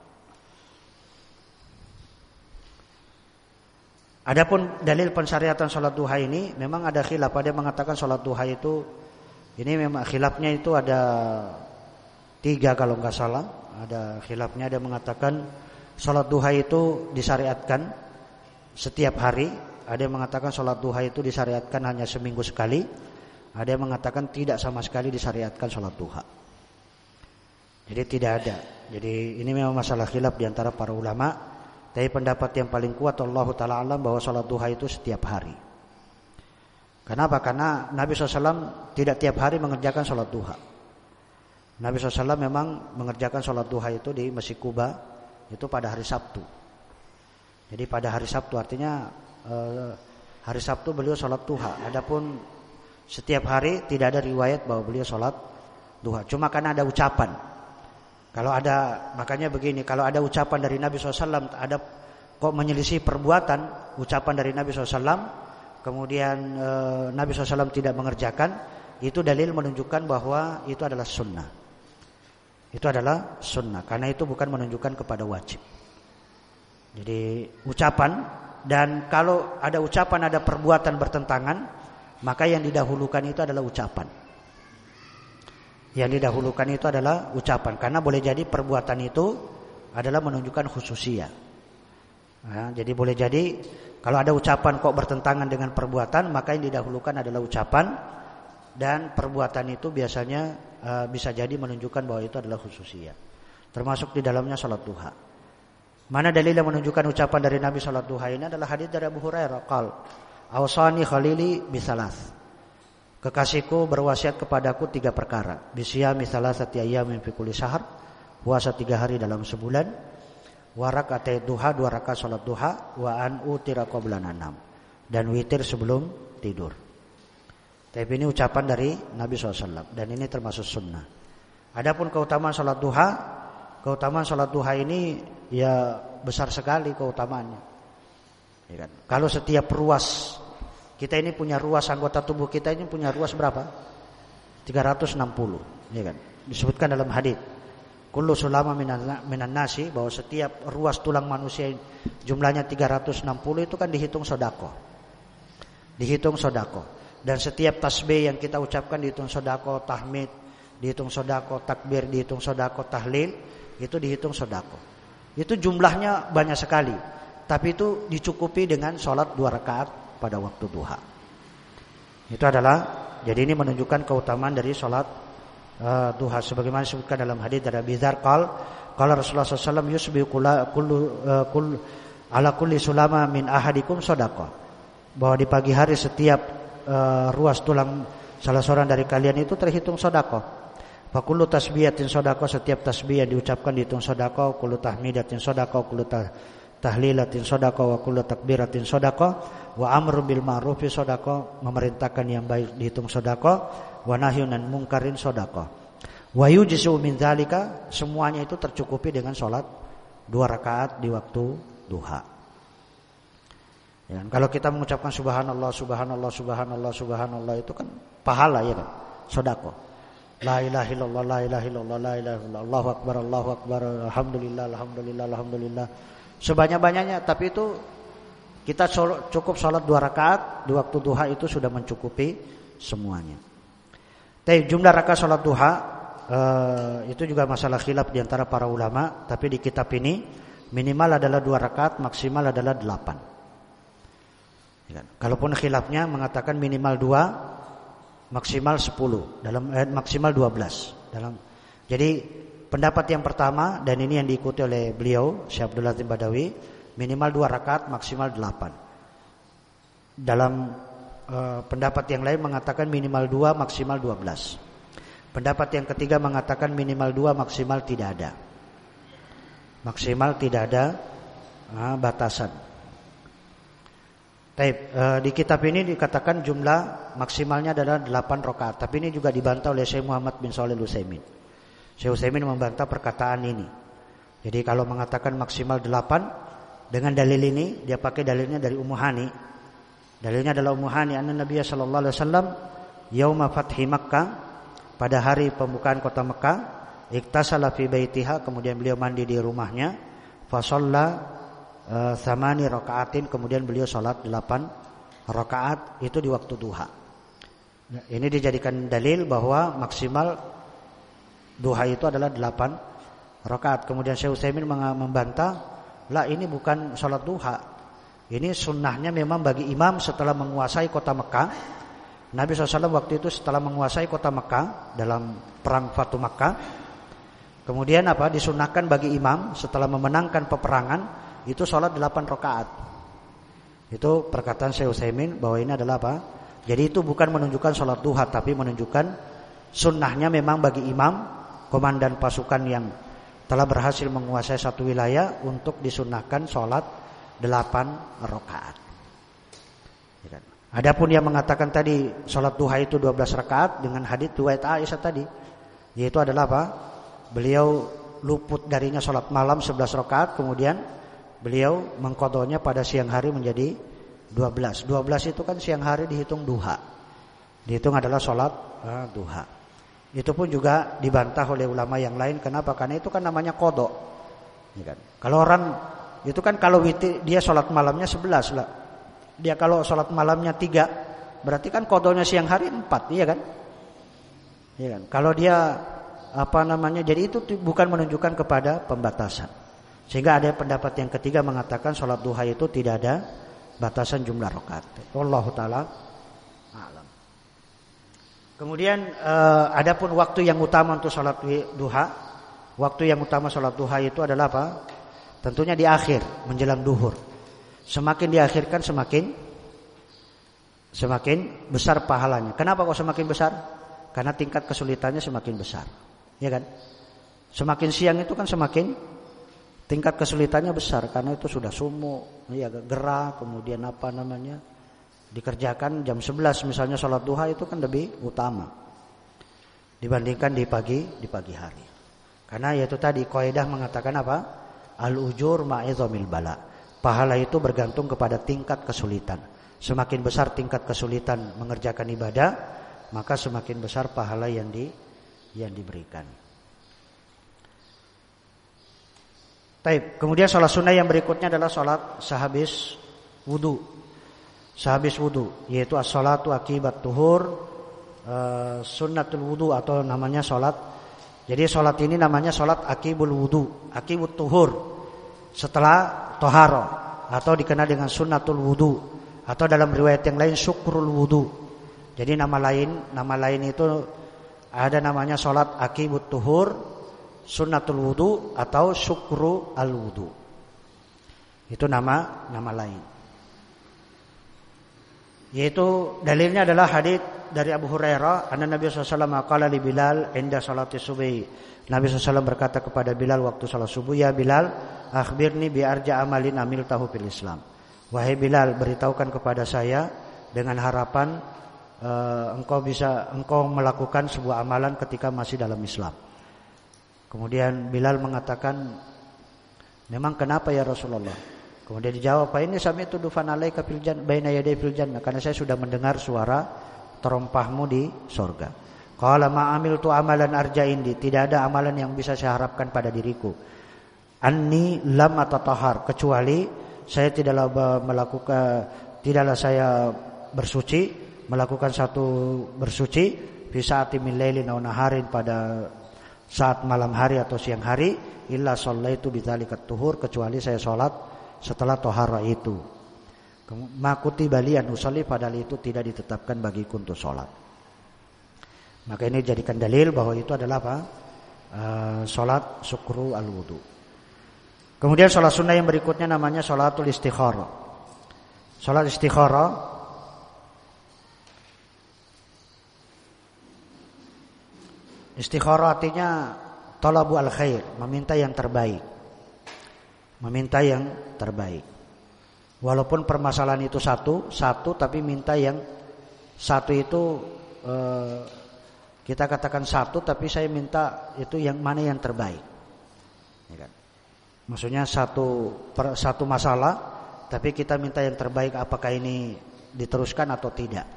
Adapun dalil pensyariatan sholat duha ini memang ada khilaf. Ada yang mengatakan sholat duha itu ini memang khilafnya itu ada tiga kalau nggak salah. Ada khilafnya ada yang mengatakan sholat duha itu disyariatkan setiap hari. Ada yang mengatakan sholat duha itu disyariatkan hanya seminggu sekali. Ada yang mengatakan tidak sama sekali disyariatkan sholat duha. Jadi tidak ada. Jadi ini memang masalah khilaf di antara para ulama. Tapi pendapat yang paling kuat Allah Taala alam bahwa sholat duha itu setiap hari. Kenapa? Karena Nabi SAW tidak tiap hari mengerjakan sholat duha. Nabi SAW memang mengerjakan sholat duha itu di Masjid Kuba itu pada hari Sabtu. Jadi pada hari Sabtu artinya eh, hari Sabtu beliau sholat duha. Adapun setiap hari tidak ada riwayat bahwa beliau sholat duha. Cuma karena ada ucapan. Kalau ada makanya begini, kalau ada ucapan dari Nabi SAW, ada kok menyelisih perbuatan ucapan dari Nabi SAW, kemudian e, Nabi SAW tidak mengerjakan, itu dalil menunjukkan bahwa itu adalah sunnah. Itu adalah sunnah, karena itu bukan menunjukkan kepada wajib. Jadi ucapan dan kalau ada ucapan ada perbuatan bertentangan, maka yang didahulukan itu adalah ucapan. Yang didahulukan itu adalah ucapan karena boleh jadi perbuatan itu adalah menunjukkan khususia. Nah, jadi boleh jadi kalau ada ucapan kok bertentangan dengan perbuatan maka yang didahulukan adalah ucapan dan perbuatan itu biasanya uh, bisa jadi menunjukkan bahwa itu adalah khususia. Termasuk di dalamnya salat duha. Mana dalil yang menunjukkan ucapan dari Nabi salat duha ini adalah hadis dari Abu Hurairah Awsani khalili bisalas. Kekasihku berwasiat kepadaku tiga perkara. Bisya misalah setiap ayamin fi kulli syahr. Puasa tiga hari dalam sebulan. Warak atau duha dua rakaat salat duha. Wa an utira qabla enam. Dan witir sebelum tidur. Tapi ini ucapan dari Nabi SAW dan ini termasuk sunnah. Adapun keutamaan salat duha, keutamaan salat duha ini ya besar sekali keutamaannya. Ya kan? Kalau setiap ruas kita ini punya ruas anggota tubuh kita ini punya ruas berapa? 360, ya kan? Disebutkan dalam hadis. kullu sulama minan, nasi bahwa setiap ruas tulang manusia jumlahnya 360 itu kan dihitung sodako. Dihitung sodako. Dan setiap tasbih yang kita ucapkan dihitung sodako, tahmid, dihitung sodako, takbir, dihitung sodako, tahlil, itu dihitung sodako. Itu jumlahnya banyak sekali. Tapi itu dicukupi dengan sholat dua rakaat pada waktu duha. Itu adalah, jadi ini menunjukkan keutamaan dari sholat uh, duha. Sebagaimana disebutkan dalam hadis dari Abi Dzar qal qala Rasulullah SAW yusbihu kullu uh, kull ala kulli sulama min ahadikum sadaqah bahwa di pagi hari setiap uh, ruas tulang salah seorang dari kalian itu terhitung sedekah Fakullu tasbihatin sodako setiap tasbih yang diucapkan dihitung sodako, kullu tahmidatin sodako, kullu tahlilatin sodako, wa kullu takbiratin sodako, wa amru bil ma'rufi sodako, memerintahkan yang baik dihitung sodako, wa nahyun an mungkarin sedekah. Wa yujzu min dzalika semuanya itu tercukupi dengan sholat dua rakaat di waktu duha. Ya, kalau kita mengucapkan subhanallah subhanallah subhanallah subhanallah itu kan pahala ya kan, sedekah. La ilaha illallah la ilaha illallah la ilaha illallah Allahu akbar Allahu akbar alhamdulillah alhamdulillah alhamdulillah. Sebanyak-banyaknya tapi itu kita cukup sholat dua rakaat di waktu duha itu sudah mencukupi semuanya. Tapi jumlah rakaat sholat duha uh, itu juga masalah khilaf di antara para ulama. Tapi di kitab ini minimal adalah dua rakaat, maksimal adalah delapan. Ya, kan? kalaupun khilafnya mengatakan minimal dua, maksimal sepuluh, dalam eh, maksimal dua belas. Dalam jadi pendapat yang pertama dan ini yang diikuti oleh beliau Syekh Abdul Latif Badawi minimal dua rakaat, maksimal delapan. Dalam Eh, pendapat yang lain mengatakan minimal dua maksimal dua belas. Pendapat yang ketiga mengatakan minimal dua maksimal tidak ada. Maksimal tidak ada uh, batasan. Taib, uh, di kitab ini dikatakan jumlah maksimalnya adalah delapan rakaat. Tapi ini juga dibantah oleh Syekh Muhammad bin Shalih Utsaimin. Syekh Utsaimin membantah perkataan ini. Jadi kalau mengatakan maksimal delapan dengan dalil ini dia pakai dalilnya dari Ummu Hani Dalilnya adalah Ummu Hani anna Nabi sallallahu alaihi wasallam yauma fathi Makkah pada hari pembukaan kota Mekah iktasala fi baitiha kemudian beliau mandi di rumahnya fa uh, thamani rakaatin kemudian beliau salat 8 rakaat itu di waktu duha. Ini dijadikan dalil bahwa maksimal duha itu adalah 8 rakaat. Kemudian Syekh Utsaimin membantah, "La ini bukan salat duha, ini sunnahnya memang bagi imam setelah menguasai kota Mekah. Nabi SAW waktu itu setelah menguasai kota Mekah dalam perang Fatu Mekah. Kemudian apa? Disunahkan bagi imam setelah memenangkan peperangan itu sholat 8 rakaat. Itu perkataan Syekh Utsaimin bahwa ini adalah apa? Jadi itu bukan menunjukkan sholat duha tapi menunjukkan sunnahnya memang bagi imam komandan pasukan yang telah berhasil menguasai satu wilayah untuk disunahkan sholat delapan rakaat. Ya kan? Adapun yang mengatakan tadi sholat duha itu 12 rakaat dengan hadis riwayat Aisyah tadi, yaitu adalah apa? Beliau luput darinya sholat malam 11 rakaat, kemudian beliau mengkodonya pada siang hari menjadi 12. 12 itu kan siang hari dihitung duha. Dihitung adalah sholat uh, duha. Itu pun juga dibantah oleh ulama yang lain. Kenapa? Karena itu kan namanya kodok. Ya kan? Kalau orang itu kan kalau dia sholat malamnya sebelas lah. Dia kalau sholat malamnya tiga, berarti kan kodonya siang hari empat, iya kan? Iya kan? Kalau dia apa namanya, jadi itu bukan menunjukkan kepada pembatasan. Sehingga ada pendapat yang ketiga mengatakan sholat duha itu tidak ada batasan jumlah rakaat. Allah taala. Kemudian eh, adapun waktu yang utama untuk sholat duha, waktu yang utama sholat duha itu adalah apa? Tentunya di akhir menjelang duhur. Semakin diakhirkan semakin semakin besar pahalanya. Kenapa kok semakin besar? Karena tingkat kesulitannya semakin besar. Ya kan? Semakin siang itu kan semakin tingkat kesulitannya besar karena itu sudah sumuk, ya gerah, kemudian apa namanya? Dikerjakan jam 11 misalnya sholat duha itu kan lebih utama dibandingkan di pagi di pagi hari. Karena yaitu tadi kaidah mengatakan apa? Al-ujur ma'izamil bala. Pahala itu bergantung kepada tingkat kesulitan. Semakin besar tingkat kesulitan mengerjakan ibadah, maka semakin besar pahala yang di yang diberikan. Taib. Kemudian sholat sunnah yang berikutnya adalah sholat sehabis wudhu. Sehabis wudhu, yaitu as-sholatu akibat tuhur, uh, sunnatul wudhu atau namanya sholat. Jadi sholat ini namanya sholat akibul wudhu, akibut tuhur. Setelah toharo atau dikenal dengan sunnatul wudhu atau dalam riwayat yang lain syukrul wudhu. Jadi nama lain, nama lain itu ada namanya sholat akibut tuhur, sunnatul wudu atau syukru al wudu. Itu nama nama lain. Yaitu dalilnya adalah hadis dari Abu Hurairah, anna Nabi SAW qala li Bilal inda salati subuh. Nabi SAW berkata kepada Bilal waktu salat subuh, "Ya Bilal, akhbirni bi arja amalin amil tahu fil Islam." Wahai Bilal, beritahukan kepada saya dengan harapan uh, engkau bisa engkau melakukan sebuah amalan ketika masih dalam Islam. Kemudian Bilal mengatakan, "Memang kenapa ya Rasulullah?" Kemudian dijawab, "Fa ini sami itu dufan alaika fil jannah baina yaday fil jannah." Karena saya sudah mendengar suara terompahmu di sorga. Qala ma tu amalan arja indi, tidak ada amalan yang bisa saya harapkan pada diriku. Anni lam atatahar, kecuali saya tidaklah melakukan tidaklah saya bersuci, melakukan satu bersuci bisa min lailin naharin pada saat malam hari atau siang hari illa itu bidzalika tuhur kecuali saya sholat setelah tohara itu. Makuti balian usolli padahal itu tidak ditetapkan bagiku untuk sholat. Maka ini jadikan dalil bahwa itu adalah apa? Uh, sholat sukru al wudu. Kemudian sholat sunnah yang berikutnya namanya sholatul istikharah. Sholat istikharah Istikharah artinya talabu al khair, meminta yang terbaik. Meminta yang terbaik. Walaupun permasalahan itu satu, satu tapi minta yang satu itu eh, kita katakan satu tapi saya minta itu yang mana yang terbaik. Ya kan? Maksudnya satu per, satu masalah tapi kita minta yang terbaik apakah ini diteruskan atau tidak.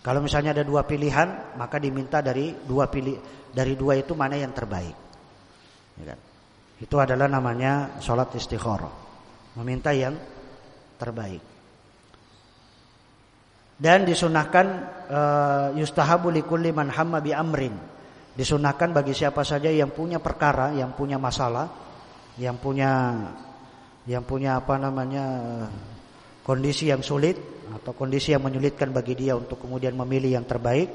Kalau misalnya ada dua pilihan, maka diminta dari dua pilih dari dua itu mana yang terbaik. Ya kan? Itu adalah namanya sholat istikharah, meminta yang terbaik. Dan disunahkan uh, yustahabu likulli man hamma bi amrin. Disunahkan bagi siapa saja yang punya perkara, yang punya masalah, yang punya yang punya apa namanya kondisi yang sulit atau kondisi yang menyulitkan bagi dia untuk kemudian memilih yang terbaik,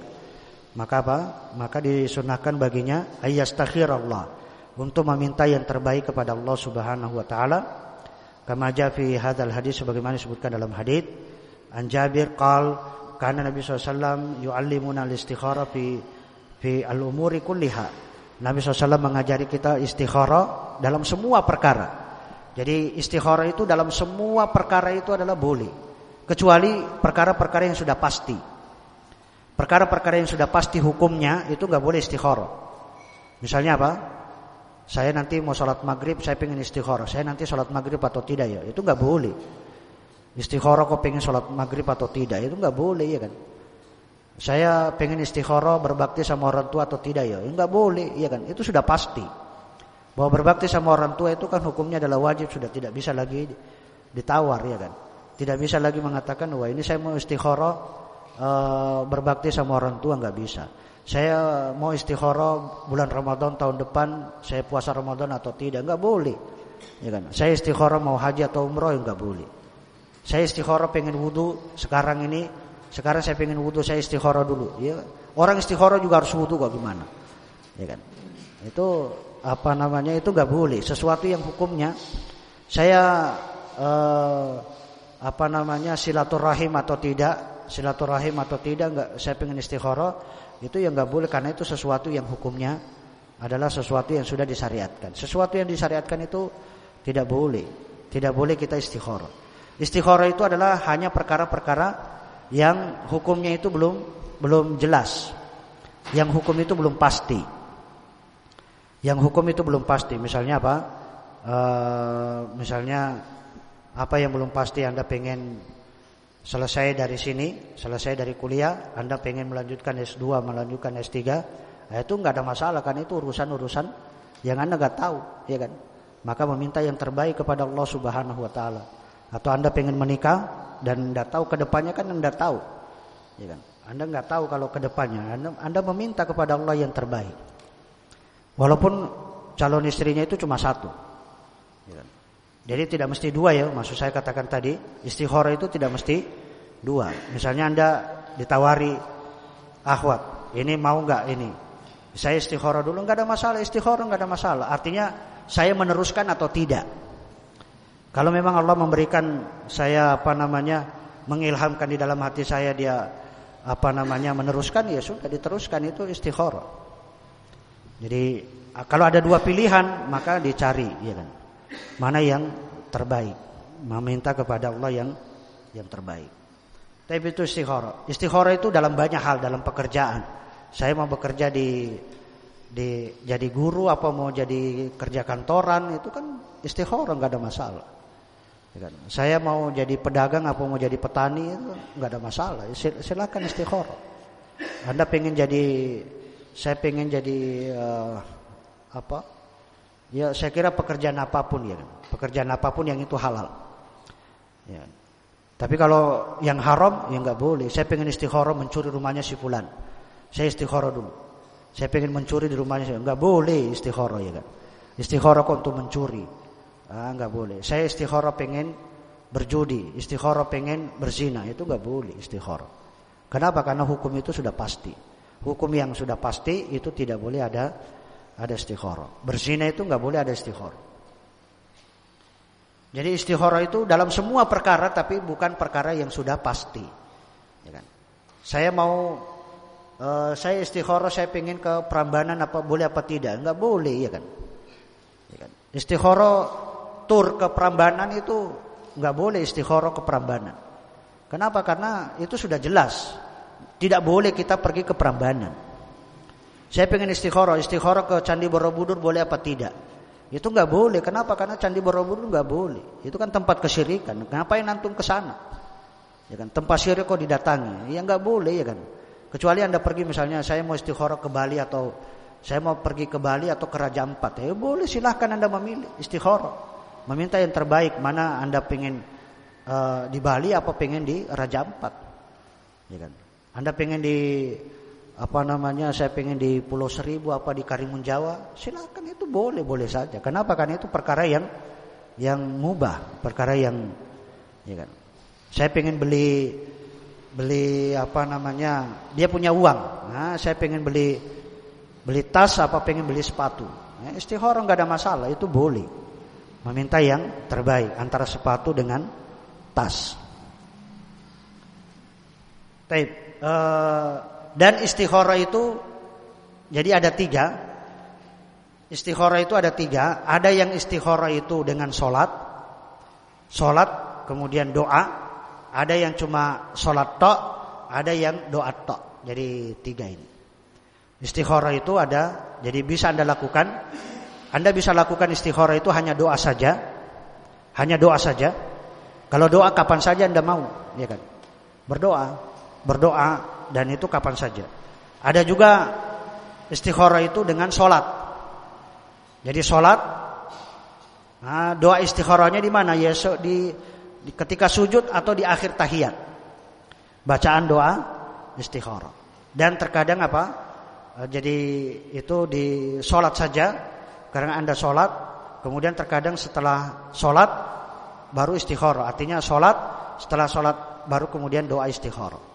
maka apa? Maka disunahkan baginya ayyastakhirallah untuk meminta yang terbaik kepada Allah Subhanahu wa taala. Kama fi hadzal hadis sebagaimana disebutkan dalam hadis An Jabir qal kana Nabi SAW yu'allimuna al-istikhara fi fi al-umuri kulliha. Nabi SAW mengajari kita istikharah dalam semua perkara. Jadi istikharah itu dalam semua perkara itu adalah boleh kecuali perkara-perkara yang sudah pasti. Perkara-perkara yang sudah pasti hukumnya itu nggak boleh istikharah. Misalnya apa? Saya nanti mau sholat maghrib, saya pengen istikharah. Saya nanti sholat maghrib atau tidak ya? Itu nggak boleh. Istikharah kok pengen sholat maghrib atau tidak? Itu nggak boleh ya kan? Saya pengen istikharah berbakti sama orang tua atau tidak ya? Nggak boleh ya kan? Itu sudah pasti. Bahwa berbakti sama orang tua itu kan hukumnya adalah wajib sudah tidak bisa lagi ditawar ya kan? Tidak bisa lagi mengatakan wah ini saya mau istikharah e, berbakti sama orang tua nggak bisa. Saya mau istikharah bulan Ramadan tahun depan saya puasa Ramadan atau tidak nggak boleh. Ya kan? Saya istikharah mau haji atau umroh ya nggak boleh. Saya istikharah pengen wudhu sekarang ini sekarang saya pengen wudhu saya istikharah dulu. Ya orang istikharah juga harus wudhu kok gimana? Ya kan? Itu apa namanya itu nggak boleh. Sesuatu yang hukumnya saya uh, apa namanya silaturahim atau tidak silaturahim atau tidak nggak saya pengen istikharah itu yang nggak boleh karena itu sesuatu yang hukumnya adalah sesuatu yang sudah disyariatkan. Sesuatu yang disyariatkan itu tidak boleh. Tidak boleh kita istikharah istikharah itu adalah hanya perkara-perkara yang hukumnya itu belum belum jelas. Yang hukum itu belum pasti. Yang hukum itu belum pasti. Misalnya apa? E, misalnya apa yang belum pasti Anda pengen selesai dari sini, selesai dari kuliah, Anda pengen melanjutkan S2, melanjutkan S3, nah itu nggak ada masalah kan itu urusan-urusan yang Anda nggak tahu, ya kan? maka meminta yang terbaik kepada Allah Subhanahu wa taala. Atau Anda pengen menikah dan tidak tahu ke depannya kan Anda tahu. Ya kan? Anda nggak tahu kalau ke depannya anda, anda meminta kepada Allah yang terbaik. Walaupun calon istrinya itu cuma satu. Ya kan? Jadi tidak mesti dua ya, maksud saya katakan tadi, istikharah itu tidak mesti dua. Misalnya Anda ditawari akhwat, ini mau nggak ini? Saya istikharah dulu nggak ada masalah, istikharah nggak ada masalah. Artinya saya meneruskan atau tidak. Kalau memang Allah memberikan saya apa namanya mengilhamkan di dalam hati saya dia apa namanya meneruskan ya sudah diteruskan itu istikharah. Jadi kalau ada dua pilihan maka dicari ya kan mana yang terbaik? Meminta kepada Allah yang yang terbaik. Tapi itu istikharah istikharah itu dalam banyak hal dalam pekerjaan. Saya mau bekerja di di jadi guru apa mau jadi kerja kantoran itu kan istikharah nggak ada masalah. Ya kan? saya mau jadi pedagang apa mau jadi petani itu nggak ada masalah. Silakan istikharah anda pengen jadi saya pengen jadi uh, apa Ya saya kira pekerjaan apa pun ya, pekerjaan apa pun yang itu halal. Ya. Tapi kalau yang haram ya nggak boleh. Saya pengen istikharah mencuri rumahnya si fulan. Saya istikharah dulu. Saya pengen mencuri di rumahnya nggak boleh istikharah ya kan. Istikharah kok untuk mencuri. Ah nggak boleh. Saya istikharah pengen berjudi, istikharah pengen berzina itu nggak boleh istikharah. Kenapa? Karena hukum itu sudah pasti. Hukum yang sudah pasti itu tidak boleh ada ada istikharah. Berzina itu nggak boleh ada istikharah. Jadi istikharah itu dalam semua perkara tapi bukan perkara yang sudah pasti. Ya kan? Saya mau uh, saya istikharah saya pengen ke Prambanan apa boleh apa tidak? Nggak boleh ya kan? Ya kan? Istikharah tur ke Prambanan itu nggak boleh istikharah ke Prambanan. Kenapa? Karena itu sudah jelas. Tidak boleh kita pergi ke Prambanan. Saya pengen istikharah, istikharah ke Candi Borobudur boleh apa tidak? Itu nggak boleh. Kenapa? Karena Candi Borobudur nggak boleh. Itu kan tempat kesyirikan. Ngapain nantung ke sana? Ya kan, tempat syirik kok didatangi? Ya nggak boleh ya kan. Kecuali anda pergi misalnya saya mau istikharah ke Bali atau saya mau pergi ke Bali atau ke Raja Ampat. Ya boleh silahkan anda memilih istikharah. Meminta yang terbaik mana anda pengen uh, di Bali apa pengen di Raja Ampat. Ya kan. Anda pengen di apa namanya saya pengen di Pulau Seribu apa di Karimun Jawa silakan itu boleh boleh saja. Kenapa? Kan itu perkara yang yang mubah perkara yang ya kan? Saya pengen beli beli apa namanya dia punya uang. Nah saya pengen beli beli tas apa pengen beli sepatu. Nah, istihara nggak ada masalah itu boleh. Meminta yang terbaik antara sepatu dengan tas. Taib, uh, dan istikharah itu jadi ada tiga. Istikharah itu ada tiga. Ada yang istikharah itu dengan sholat, sholat kemudian doa. Ada yang cuma sholat tok, ada yang doa tok. Jadi tiga ini. Istikharah itu ada, jadi bisa anda lakukan. Anda bisa lakukan istikharah itu hanya doa saja, hanya doa saja. Kalau doa kapan saja anda mau, ya kan? Berdoa, berdoa dan itu kapan saja. Ada juga istikharah itu dengan sholat. Jadi sholat, nah, doa istikharahnya di mana? Ya di, di ketika sujud atau di akhir tahiyat. Bacaan doa istikharah. Dan terkadang apa? Eh, jadi itu di sholat saja. Karena anda sholat, kemudian terkadang setelah sholat baru istikharah. Artinya sholat, setelah sholat baru kemudian doa istikharah.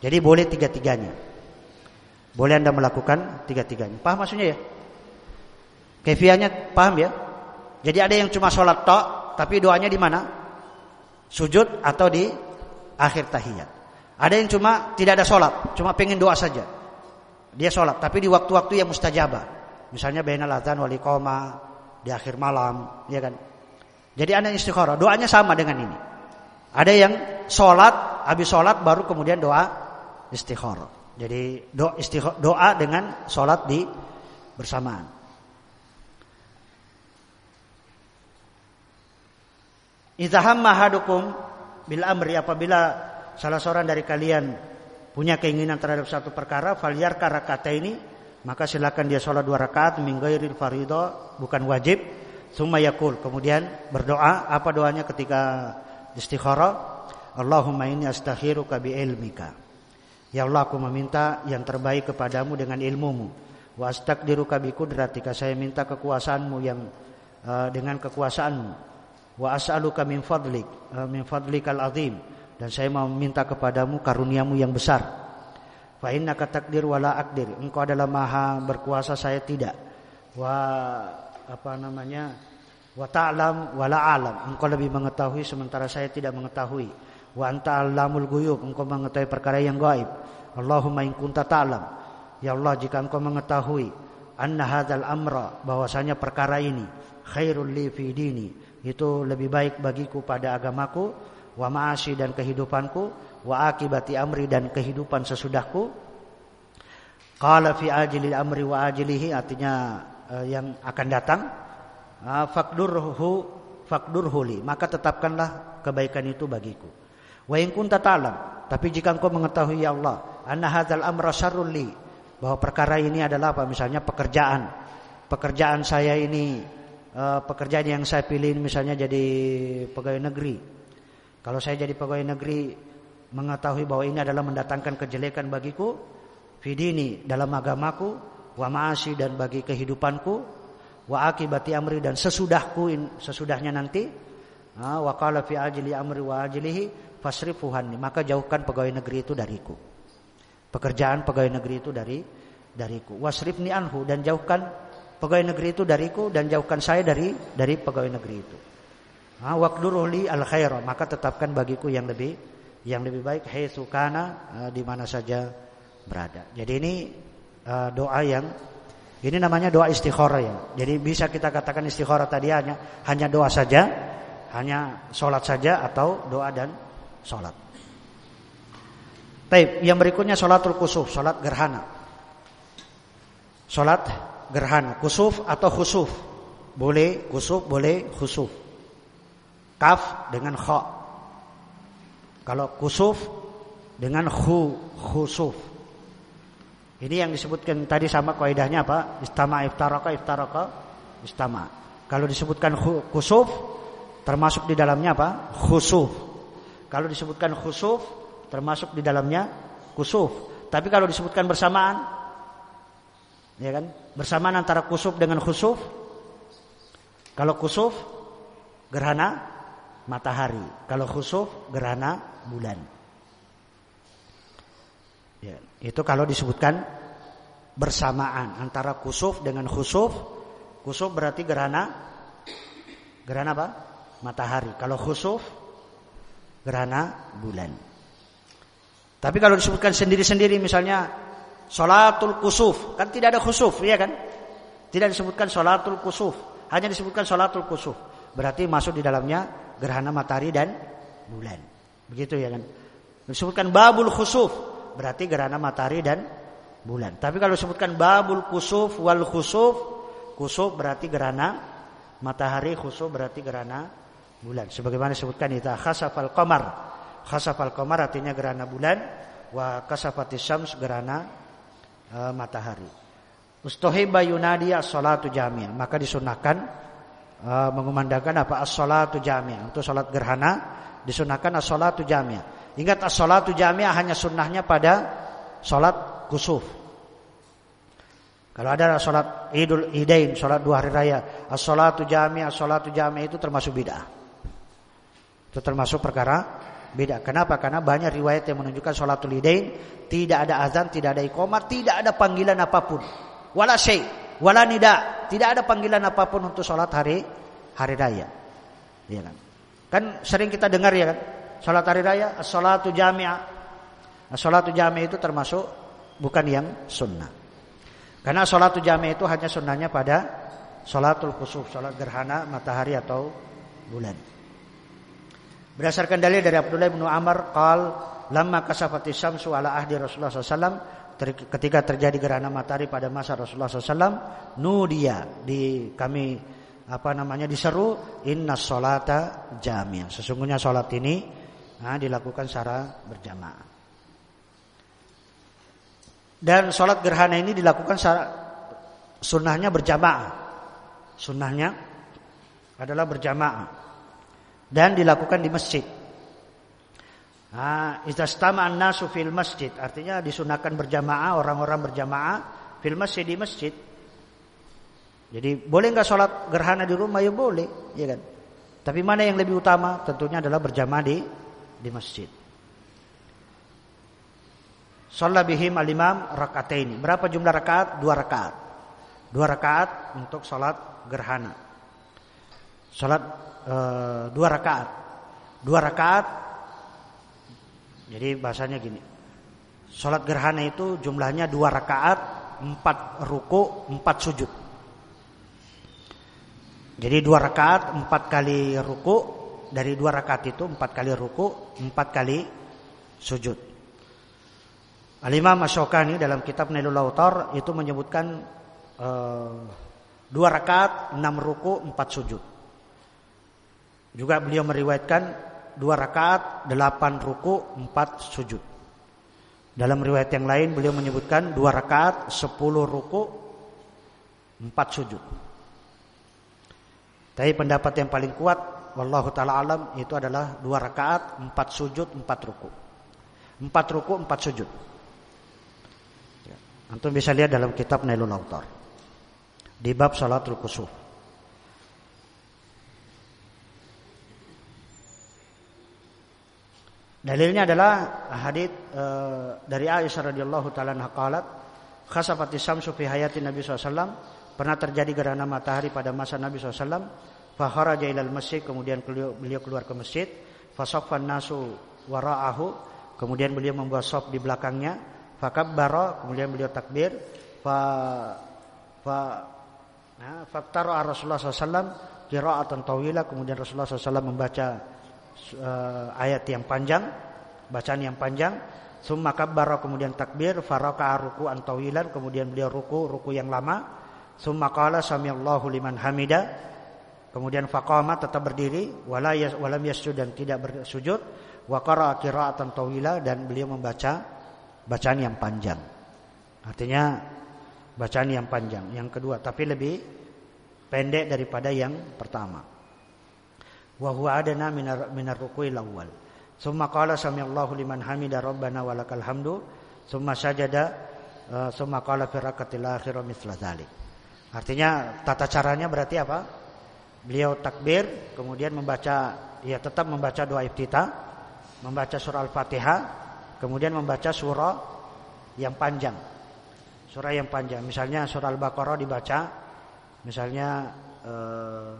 Jadi boleh tiga-tiganya. Boleh Anda melakukan tiga-tiganya. Paham maksudnya ya? Kefiahnya paham ya? Jadi ada yang cuma sholat tok, tapi doanya di mana? Sujud atau di akhir tahiyat. Ada yang cuma tidak ada sholat, cuma pengen doa saja. Dia sholat, tapi di waktu-waktu yang mustajabah. Misalnya bainal adzan wal iqamah di akhir malam, ya kan? Jadi ada istikharah, doanya sama dengan ini. Ada yang sholat, habis sholat baru kemudian doa istikharah. Jadi doa doa dengan sholat di bersamaan. Izaham mahadukum bil amri apabila salah seorang dari kalian punya keinginan terhadap satu perkara falyar karakata ini maka silakan dia sholat dua rakaat minggairil farido bukan wajib Summa yakul. Kemudian berdoa. Apa doanya ketika istikharah? Allahumma inni astakhiruka bi ilmika. Ya Allah aku meminta yang terbaik kepadamu dengan ilmumu. Wa astaqdiruka bi kudratika. Saya minta kekuasaanmu yang uh, dengan kekuasaanmu. Wa as'aluka min fadlik uh, min fadlikal azim dan saya mau minta kepadamu karuniamu yang besar. Fa innaka takdir wala akdir. Engkau adalah maha berkuasa saya tidak. Wa apa namanya? Wa ta'lam wala alam. Engkau lebih mengetahui sementara saya tidak mengetahui. Wa anta alamul guyub. Engkau mengetahui perkara yang gaib. Allahumma in kunta ta'lam. Ya Allah jika engkau mengetahui anna hadzal amra bahwasanya perkara ini khairul li fi dini itu lebih baik bagiku pada agamaku wa ma'ashi dan kehidupanku wa akibati amri dan kehidupan sesudahku qala fi ajili amri wa ajilihi artinya uh, yang akan datang uh, fakdurhu fakdurhu li maka tetapkanlah kebaikan itu bagiku wa in kunta ta'lam. Tapi jika engkau mengetahui ya Allah anna hadzal amra syarrul li. Bahwa perkara ini adalah apa? Misalnya pekerjaan. Pekerjaan saya ini uh, pekerjaan yang saya pilih misalnya jadi pegawai negeri. Kalau saya jadi pegawai negeri mengetahui bahwa ini adalah mendatangkan kejelekan bagiku, fidini dalam agamaku, wa ma'asi dan bagi kehidupanku, wa akibati amri dan sesudahku sesudahnya nanti, wa qala fi ajli amri wa ajlihi fasrifuhan maka jauhkan pegawai negeri itu dariku. Pekerjaan pegawai negeri itu dari dariku. Wasrifni anhu dan jauhkan pegawai negeri itu dariku dan jauhkan saya dari dari pegawai negeri itu. Wakduruhli al khair maka tetapkan bagiku yang lebih yang lebih baik haitsu kana di mana saja berada. Jadi ini doa yang ini namanya doa istikharah ya. Jadi bisa kita katakan istikharah tadi hanya hanya doa saja, hanya sholat saja atau doa dan sholat. Taib, yang berikutnya sholatul kusuf, sholat gerhana. Sholat gerhana, kusuf atau khusuf. Boleh kusuf, boleh khusuf. Kaf dengan kha. Kalau kusuf dengan khu khusuf. Ini yang disebutkan tadi sama kaidahnya apa? Istama iftaraka iftaraka istama. Kalau disebutkan kusuf termasuk di dalamnya apa? Khusuf. Kalau disebutkan khusuf termasuk di dalamnya kusuf. Tapi kalau disebutkan bersamaan ya kan? Bersamaan antara kusuf dengan khusuf. Kalau kusuf gerhana matahari. Kalau khusuf gerhana bulan. Ya, itu kalau disebutkan bersamaan antara kusuf dengan khusuf. Kusuf berarti gerhana gerhana apa? Matahari. Kalau khusuf gerhana bulan. Tapi kalau disebutkan sendiri-sendiri misalnya Sholatul kusuf Kan tidak ada khusuf ya kan Tidak disebutkan sholatul kusuf Hanya disebutkan sholatul kusuf Berarti masuk di dalamnya gerhana matahari dan bulan. Begitu ya kan. Disebutkan babul khusuf berarti gerhana matahari dan bulan. Tapi kalau disebutkan babul kusuf wal khusuf, kusuf berarti gerhana matahari, khusuf berarti gerhana bulan. Sebagaimana disebutkan itu khasafal qamar. Khasafal qamar artinya gerhana bulan, wa kasafatis syams gerhana uh, matahari. Ustohiba yunadi as-salatu jami'ah. Maka disunahkan uh, mengumandangkan apa as-salatu. Untuk salat gerhana disunahkan as-salatu. Ingat as-salatu hanya sunnahnya pada salat kusuf. Kalau ada salat Idul Idain, salat dua hari raya, as-salatu jami'ah, as-salatu itu termasuk bid'ah. Itu termasuk perkara beda. Kenapa? Karena banyak riwayat yang menunjukkan salatul idain tidak ada azan, tidak ada iqamah, tidak ada panggilan apa pun. Wala syai' wala nida, tidak ada panggilan apa pun untuk sholat hari hari raya. Ya kan? Kan sering kita dengar ya kan, sholat hari raya, as-salatu jami'ah. Jami'ah itu termasuk bukan yang sunnah. Karena salatu jami'ah itu hanya sunnahnya pada salatul khusuf, salat gerhana matahari atau bulan. Berdasarkan dalil dari Abdullah bin Amr qal lamma kasafati syamsu ala ahdi Rasulullah SAW ketika terjadi gerhana matahari pada masa Rasulullah SAW, nudia di kami apa namanya diseru inna solata jamiah. Sesungguhnya solat ini nah, dilakukan secara berjamaah. Dan solat gerhana ini dilakukan secara sunnahnya berjamaah. Sunnahnya adalah berjamaah dan dilakukan di masjid. Nah, istama'an nasu fil masjid artinya disunahkan berjamaah orang-orang berjamaah fil masjid di masjid. Jadi boleh nggak sholat gerhana di rumah ya boleh, ya kan? Tapi mana yang lebih utama? Tentunya adalah berjamaah di di masjid. Sholat bihim al-imam ini. Berapa jumlah rakaat? Dua rakaat. Dua rakaat untuk sholat gerhana. Sholat e, dua rakaat. Dua rakaat. Jadi bahasanya gini. Sholat gerhana itu jumlahnya dua rakaat, empat ruku, empat sujud. Jadi dua rakaat, empat kali ruku. Dari dua rakaat itu empat kali ruku, empat kali sujud. Al-Imam Asyokani dalam kitab Nailul Lautar itu menyebutkan uh, dua rakaat, enam ruku, empat sujud. Juga beliau meriwayatkan dua rakaat, delapan ruku, empat sujud. Dalam riwayat yang lain beliau menyebutkan dua rakaat, sepuluh ruku, empat sujud. Tapi pendapat yang paling kuat, wallahu taala alam itu adalah dua rakaat, empat sujud, empat ruku. Empat ruku, empat sujud. Ya. Antum bisa lihat dalam kitab Nailul Autar. Di bab salatul kusuf. Dalilnya adalah hadis uh, dari Aisyah radhiyallahu taala qalat khasafati samsu fi hayati Nabi SAW pernah terjadi gerhana matahari pada masa Nabi SAW fakharaja ilal masjid kemudian beliau keluar ke masjid. Fasaffan nasu wara'ahu kemudian beliau membuat sop di belakangnya. Fakabbara kemudian beliau takbir. Fa fa nah, Rasulullah SAW qira'atan tawila kemudian Rasulullah SAW membaca uh, ayat yang panjang, bacaan yang panjang. Summa kabbara kemudian takbir, faraka ruku antawilan, kemudian beliau ruku, ruku yang lama. Summa qala samiallahu liman hamida. Kemudian faqama tetap berdiri, wala yas, walam yasjud dan tidak bersujud. Wa qara qira'atan tawila dan beliau membaca bacaan yang panjang. Artinya bacaan yang panjang. Yang kedua, tapi lebih pendek daripada yang pertama wa huwa adana minar minar ruku'il awal. Summa qala samiallahu liman hamida rabbana walakal hamdu. Summa sajada uh, summa qala fi rakatil. Artinya tata caranya berarti apa? Beliau takbir, kemudian membaca ya tetap membaca doa iftitah, membaca surah Al-Fatihah, kemudian membaca surah yang panjang. Surah yang panjang, misalnya surah Al-Baqarah dibaca misalnya eh,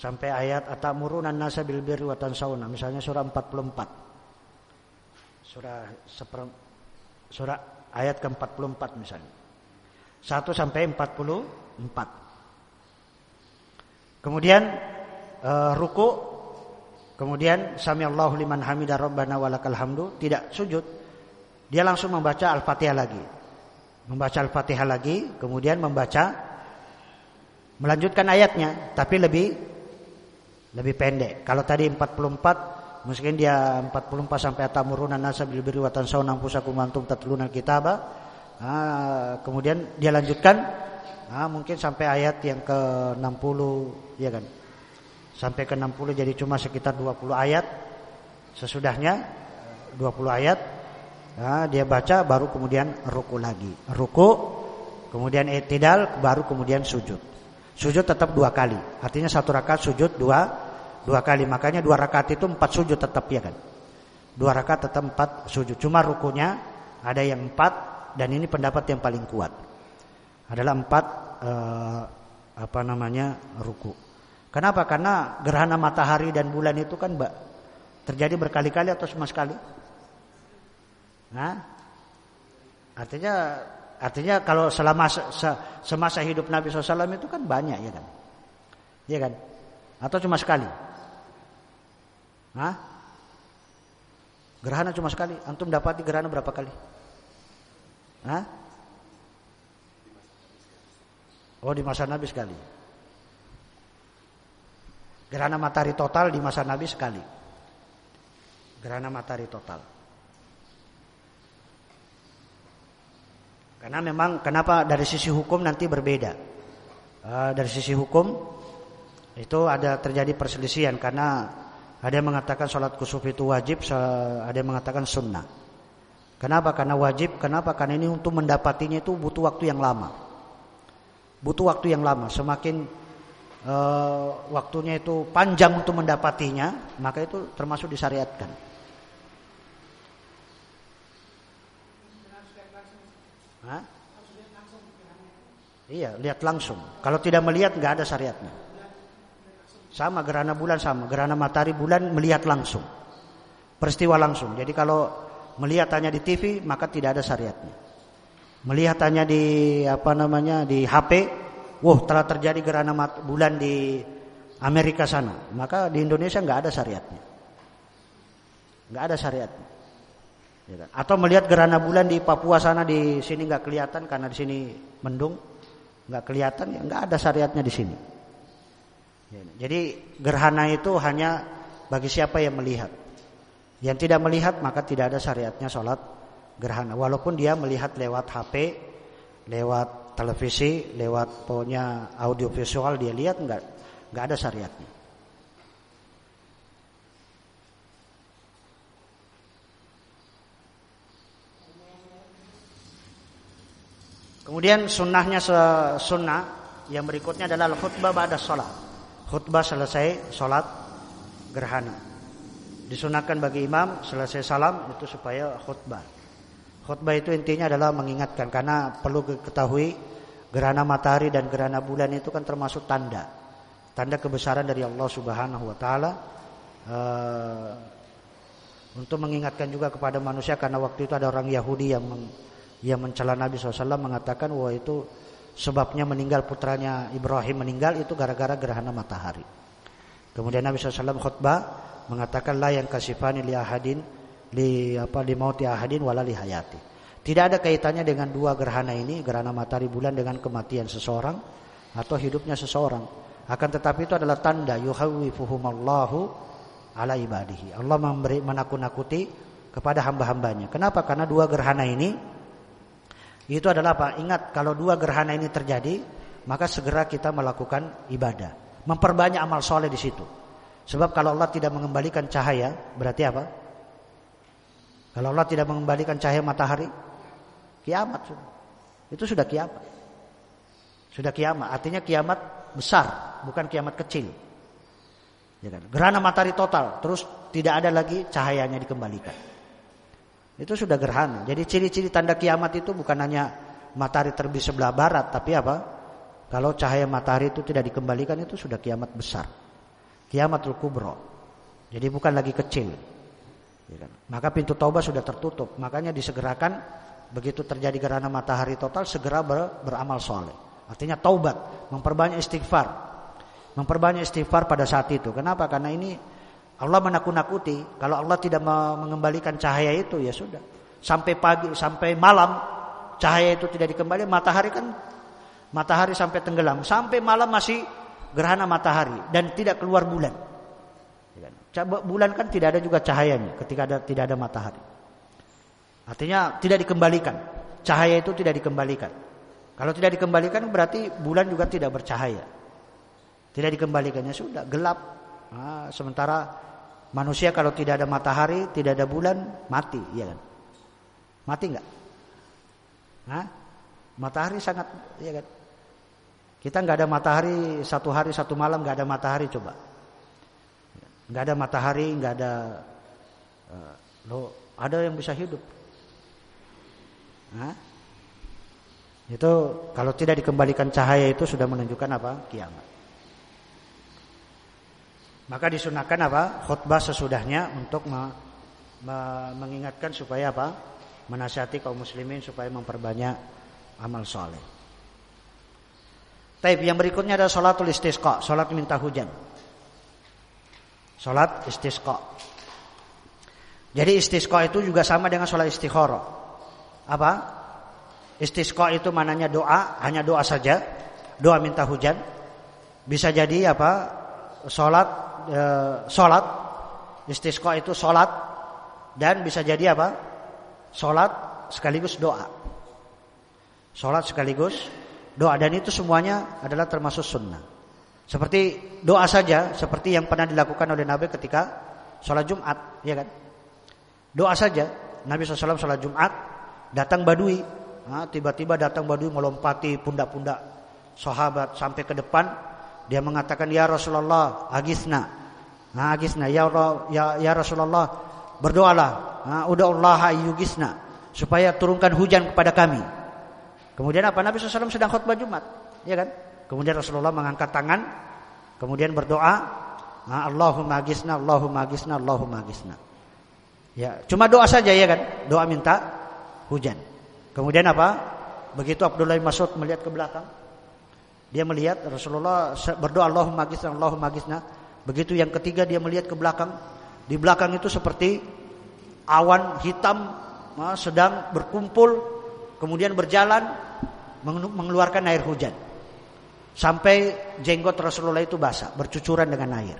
sampai ayat atamurunan nasa bil birri wa tansawna. Misalnya surah 44 surah seper, surah ayat ke-44 misalnya. 1 sampai 44 kemudian uh, ruku. Kemudian sami Allahu liman hamida rabbana walakal hamdu. Tidak sujud. Dia langsung membaca al-fatihah lagi. Membaca al-fatihah lagi kemudian membaca melanjutkan ayatnya tapi lebih lebih pendek. Kalau tadi 44 mungkin dia 44 sampai atamuruna nasa bil birri wa tansawna anfusakum antum tatluna kitaba. Ah, kemudian dia lanjutkan ah, mungkin sampai ayat yang ke-60 ya kan. Sampai ke 60 jadi cuma sekitar 20 ayat. Sesudahnya 20 ayat ah, dia baca baru kemudian ruku lagi. Ruku kemudian etidal baru kemudian sujud. Sujud tetap dua kali. Artinya satu rakaat sujud dua dua kali. Makanya dua rakaat itu empat sujud tetap ya kan. Dua rakaat tetap empat sujud. Cuma rukunya ada yang empat dan ini pendapat yang paling kuat. Adalah empat eh, apa namanya ruku. Kenapa? Karena gerhana matahari dan bulan itu kan mbak terjadi berkali-kali atau cuma sekali? Nah, artinya Artinya kalau selama semasa hidup Nabi SAW itu kan banyak ya kan? Iya kan? Atau cuma sekali? Hah? Gerhana cuma sekali. Antum dapati gerhana berapa kali? Hah? Oh di masa Nabi sekali. Gerhana matahari total di masa Nabi sekali. Gerhana matahari total. Karena memang kenapa dari sisi hukum nanti berbeda. Uh, dari sisi hukum Itu ada terjadi perselisihan karena ada yang mengatakan sholat kusuf itu wajib, ada yang mengatakan sunnah. Kenapa? Karena wajib. Kenapa? Karena ini untuk mendapatinya itu butuh waktu yang lama. Butuh waktu yang lama. Semakin uh, waktunya itu panjang untuk mendapatinya, maka itu termasuk disyariatkan. Hah? Iya, lihat langsung. Kalau tidak melihat nggak ada syariatnya. Sama gerhana bulan sama, gerhana matahari bulan melihat langsung. Peristiwa langsung. Jadi kalau melihat hanya di TV maka tidak ada syariatnya. Melihat hanya di apa namanya di HP, wah telah terjadi gerhana bulan di Amerika sana, maka di Indonesia nggak ada syariatnya. Nggak ada syariatnya. Ya kan? Atau melihat gerhana bulan di Papua sana di sini nggak kelihatan karena di sini mendung, nggak kelihatan, ya nggak ada syariatnya di sini. Jadi gerhana itu hanya bagi siapa yang melihat. Yang tidak melihat maka tidak ada syariatnya sholat gerhana. Walaupun dia melihat lewat HP, lewat televisi, lewat pokoknya audio visual dia lihat nggak nggak ada syariatnya. Kemudian sunnahnya sunnah yang berikutnya adalah khutbah pada sholat khutbah selesai sholat gerhana. Disunahkan bagi imam selesai salam itu supaya khutbah. Khutbah itu intinya adalah mengingatkan karena perlu ketahui gerhana matahari dan gerhana bulan itu kan termasuk tanda. Tanda kebesaran dari Allah Subhanahu wa taala uh, untuk mengingatkan juga kepada manusia karena waktu itu ada orang Yahudi yang yang mencela Nabi SAW mengatakan wah itu sebabnya meninggal putranya Ibrahim meninggal itu gara-gara gerhana matahari. Kemudian Nabi SAW khutbah mengatakan la yang kasifani li ahadin li apa li mauti ahadin wala li hayati. Tidak ada kaitannya dengan dua gerhana ini, gerhana matahari bulan dengan kematian seseorang atau hidupnya seseorang. Akan tetapi itu adalah tanda yuhawwifuhumallahu ala ibadihi. Allah memberi menakut-nakuti kepada hamba-hambanya. Kenapa? Karena dua gerhana ini itu adalah apa? Ingat kalau dua gerhana ini terjadi, maka segera kita melakukan ibadah, memperbanyak amal soleh di situ. Sebab kalau Allah tidak mengembalikan cahaya, berarti apa? Kalau Allah tidak mengembalikan cahaya matahari, kiamat sudah. Itu sudah kiamat. Sudah kiamat. Artinya kiamat besar, bukan kiamat kecil. Ya kan? Gerhana matahari total, terus tidak ada lagi cahayanya dikembalikan. Itu sudah gerhana. Jadi ciri-ciri tanda kiamat itu bukan hanya matahari terbit sebelah barat, tapi apa? Kalau cahaya matahari itu tidak dikembalikan itu sudah kiamat besar. Kiamatul kubro. Jadi bukan lagi kecil. Ya kan? Maka pintu taubat sudah tertutup. Makanya disegerakan begitu terjadi gerhana matahari total segera ber, beramal soleh. Artinya taubat, memperbanyak istighfar. Memperbanyak istighfar pada saat itu. Kenapa? Karena ini Allah menakut-nakuti kalau Allah tidak mengembalikan cahaya itu ya sudah. Sampai pagi, sampai malam cahaya itu tidak dikembali, matahari kan matahari sampai tenggelam, sampai malam masih gerhana matahari dan tidak keluar bulan. Bulan kan tidak ada juga cahayanya ketika ada tidak ada matahari. Artinya tidak dikembalikan. Cahaya itu tidak dikembalikan. Kalau tidak dikembalikan berarti bulan juga tidak bercahaya. Tidak dikembalikannya sudah gelap. Nah, sementara Manusia kalau tidak ada matahari, tidak ada bulan, mati, ya kan? Mati enggak? Hah? Matahari sangat, ya kan? Kita nggak ada matahari satu hari satu malam nggak ada matahari coba, nggak ada matahari nggak ada, uh, lo ada yang bisa hidup, Hah? Itu kalau tidak dikembalikan cahaya itu sudah menunjukkan apa? Kiamat. Maka disunahkan apa? Khutbah sesudahnya untuk me, me, mengingatkan supaya apa? Menasihati kaum muslimin supaya memperbanyak amal soleh. Taib yang berikutnya adalah sholatul istisqa, sholat minta hujan. Sholat istisqa. Jadi istisqa itu juga sama dengan sholat istikharah. Apa? Istisqa itu mananya doa, hanya doa saja, doa minta hujan. Bisa jadi apa? Sholat e, sholat. Istisqa itu sholat. Dan bisa jadi apa? Sholat sekaligus doa. Sholat sekaligus doa. Dan itu semuanya adalah termasuk sunnah. Seperti doa saja, seperti yang pernah dilakukan oleh Nabi ketika sholat Jumat, ya kan? Doa saja, Nabi SAW sholat Jumat, datang badui, tiba-tiba datang badui melompati pundak-pundak sahabat sampai ke depan, dia mengatakan ya Rasulullah, agisna, nah, agisna, ya, ya, ya Rasulullah, berdoalah, nah, udah Allah ayugisna, supaya turunkan hujan kepada kami. Kemudian apa Nabi SAW sedang khutbah Jumat, ya kan? Kemudian Rasulullah mengangkat tangan, kemudian berdoa, Allahumma agisna, Allahumma agisna, Allahumma agisna. Ya, cuma doa saja ya kan? Doa minta hujan. Kemudian apa? Begitu Abdullah bin Mas'ud melihat ke belakang, dia melihat Rasulullah berdoa Allahumma agisna, Allahumma agisna. Begitu yang ketiga dia melihat ke belakang, di belakang itu seperti awan hitam sedang berkumpul, kemudian berjalan mengeluarkan air hujan. Sampai jenggot Rasulullah itu basah, bercucuran dengan air.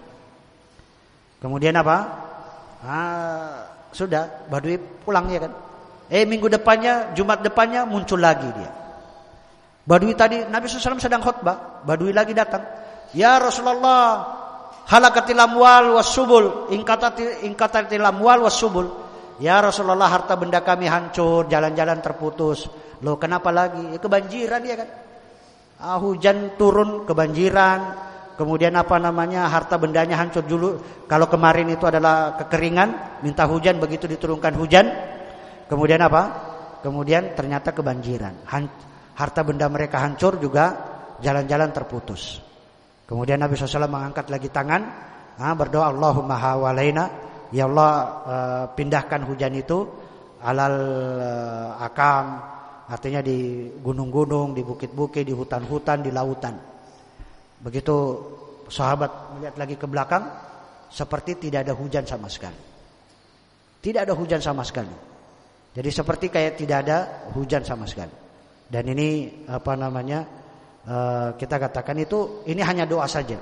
Kemudian apa? Ah, sudah, Badui pulang ya kan. Eh minggu depannya, Jumat depannya muncul lagi dia. Badui tadi Nabi SAW sedang khutbah, Badui lagi datang. Ya Rasulullah, halakatil amwal wasubul, ingkatatil amwal wasubul. Ya Rasulullah harta benda kami hancur, jalan-jalan terputus. Loh kenapa lagi? Ya, kebanjiran ya kan. Ah, hujan turun kebanjiran, kemudian apa namanya harta bendanya hancur dulu. Kalau kemarin itu adalah kekeringan, minta hujan begitu diturunkan hujan, kemudian apa? Kemudian ternyata kebanjiran. Harta benda mereka hancur juga jalan-jalan terputus. Kemudian Nabi SAW mengangkat lagi tangan, berdoa Allahumma hawalaina, ya Allah uh, pindahkan hujan itu alal uh, akam Artinya di gunung-gunung, di bukit-bukit, di hutan-hutan, di lautan. Begitu sahabat melihat lagi ke belakang, seperti tidak ada hujan sama sekali. Tidak ada hujan sama sekali. Jadi seperti kayak tidak ada hujan sama sekali. Dan ini apa namanya eh, kita katakan itu ini hanya doa saja.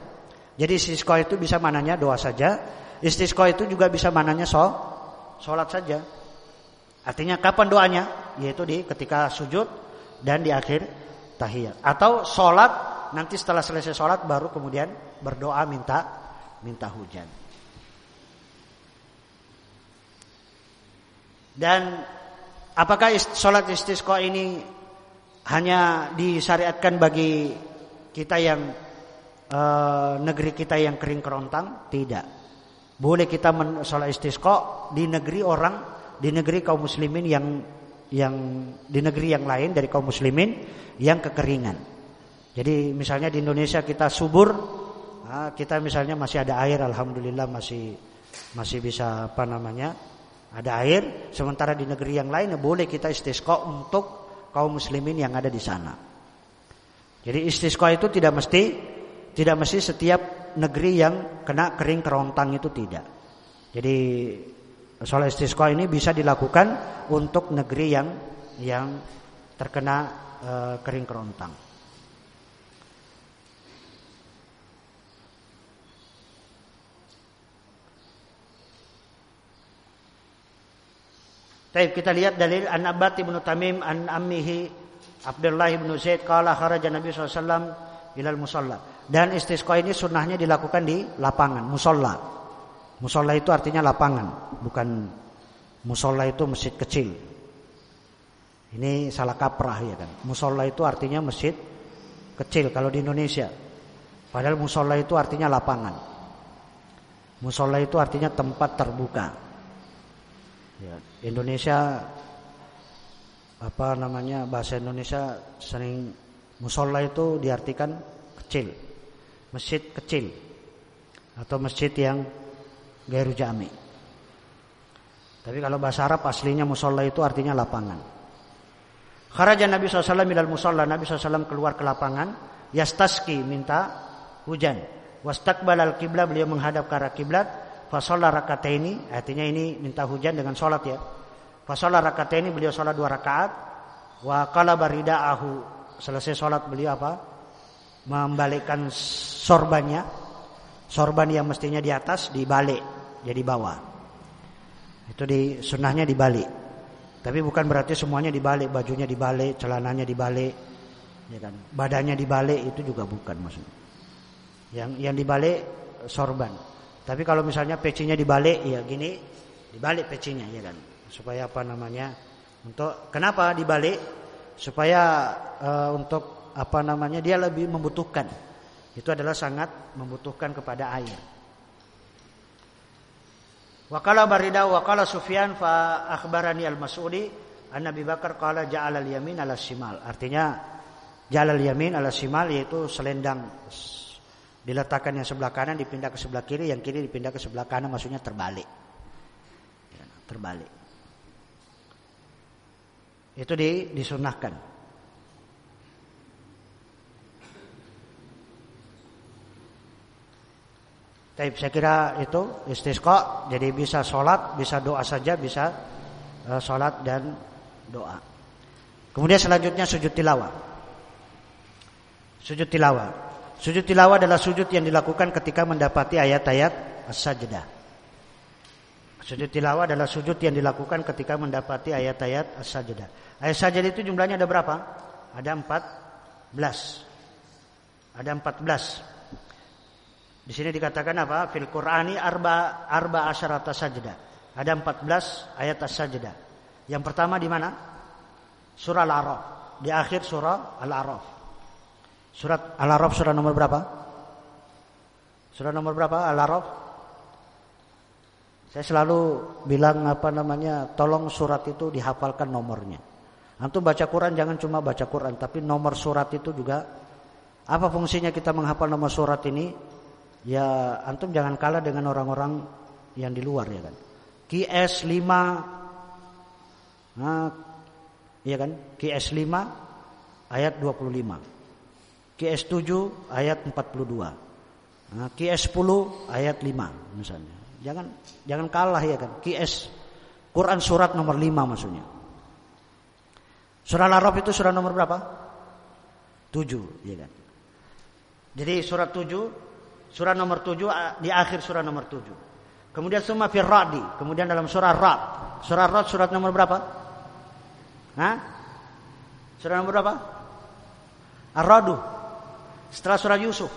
Jadi istisqa itu bisa mananya doa saja. Istisqa itu juga bisa mananya so, sholat saja. Artinya kapan doanya? Yaitu di ketika sujud dan di akhir tahiyat. Atau sholat nanti setelah selesai sholat baru kemudian berdoa minta minta hujan. Dan apakah sholat istisqa ini hanya disyariatkan bagi kita yang e, negeri kita yang kering kerontang? Tidak. Boleh kita sholat istisqa di negeri orang di negeri kaum muslimin yang yang di negeri yang lain dari kaum muslimin yang kekeringan. Jadi misalnya di Indonesia kita subur, ah, kita misalnya masih ada air, alhamdulillah masih masih bisa apa namanya ada air. Sementara di negeri yang lain boleh kita istisqa untuk kaum muslimin yang ada di sana. Jadi istisqa itu tidak mesti tidak mesti setiap negeri yang kena kering kerontang itu tidak. Jadi Sholat istisqa ini bisa dilakukan untuk negeri yang yang terkena e, kering kerontang. Baik, kita lihat dalil An Abbas bin Tamim an ammihi Abdullah bin Zaid qala kharaja Nabi SAW ilal musalla. Dan istisqa ini sunnahnya dilakukan di lapangan, musalla. Musola itu artinya lapangan, bukan musola itu masjid kecil. Ini salah kaprah ya kan. Musola itu artinya masjid kecil kalau di Indonesia. Padahal musola itu artinya lapangan. Musola itu artinya tempat terbuka. Ya, Indonesia apa namanya bahasa Indonesia sering musola itu diartikan kecil, masjid kecil atau masjid yang gairu jami. Tapi kalau bahasa Arab aslinya musola itu artinya lapangan. Kharaja Nabi SAW ilal musola. Nabi SAW keluar ke lapangan. Yastaski minta hujan. Wastakbal al kiblat beliau menghadap ke arah kiblat. Fasolah ini artinya ini minta hujan dengan sholat ya. Fasolah ini beliau sholat dua rakaat. Wa kala ahu selesai sholat beliau apa? Membalikkan sorbannya. Sorban yang mestinya di atas dibalik jadi bawah. Itu di sunnahnya dibalik. Tapi bukan berarti semuanya dibalik, bajunya dibalik, celananya dibalik, ya kan. Badannya dibalik itu juga bukan maksudnya. Yang yang dibalik sorban. Tapi kalau misalnya pecinya dibalik ya gini, dibalik pecinya ya kan. Supaya apa namanya? Untuk kenapa dibalik? Supaya uh, untuk apa namanya? Dia lebih membutuhkan. Itu adalah sangat membutuhkan kepada air. Wakala Barida wakala Sufyan fa akhbarani al-Mas'udi an Nabi Bakar qala ja'al al-yamin ala simal. Artinya ja'al al-yamin ala simal yaitu selendang diletakkan yang sebelah kanan dipindah ke sebelah kiri, yang kiri dipindah ke sebelah kanan maksudnya terbalik. Ya, terbalik. Itu di, disunahkan. Tapi saya kira itu istisqa jadi bisa sholat, bisa doa saja, bisa uh, sholat dan doa. Kemudian selanjutnya sujud tilawah. Sujud tilawah. Sujud tilawah adalah sujud yang dilakukan ketika mendapati ayat-ayat as-sajdah. Sujud tilawah adalah sujud yang dilakukan ketika mendapati ayat-ayat as-sajdah. Ayat sajdah itu jumlahnya ada berapa? Ada 14. Ada 14. Di sini dikatakan apa? Fil Qur'ani arba arba asyarata sajda. Ada 14 ayat as-sajdah. Yang pertama di mana? Surah Al-A'raf. Di akhir surah Al-A'raf. Surat Al-A'raf surah nomor berapa? Surah nomor berapa? Al-A'raf. Saya selalu bilang apa namanya, tolong surat itu dihafalkan nomornya. Antum baca Quran jangan cuma baca Quran, tapi nomor surat itu juga apa fungsinya kita menghafal nomor surat ini? ya antum jangan kalah dengan orang-orang yang di luar ya kan. QS 5 nah, ya kan? QS 5 ayat 25. QS 7 ayat 42. Nah, QS 10 ayat 5 misalnya. Jangan jangan kalah ya kan. QS Quran surat nomor 5 maksudnya. Surah Al-Araf itu surah nomor berapa? 7 ya kan. Jadi surat 7 Surah nomor 7 di akhir surah nomor 7. Kemudian summa fir kemudian dalam surah Ra'd. Surah Ra'd surat nomor berapa? Hah? Surah nomor berapa? Ar-Ra'du. Setelah surah Yusuf.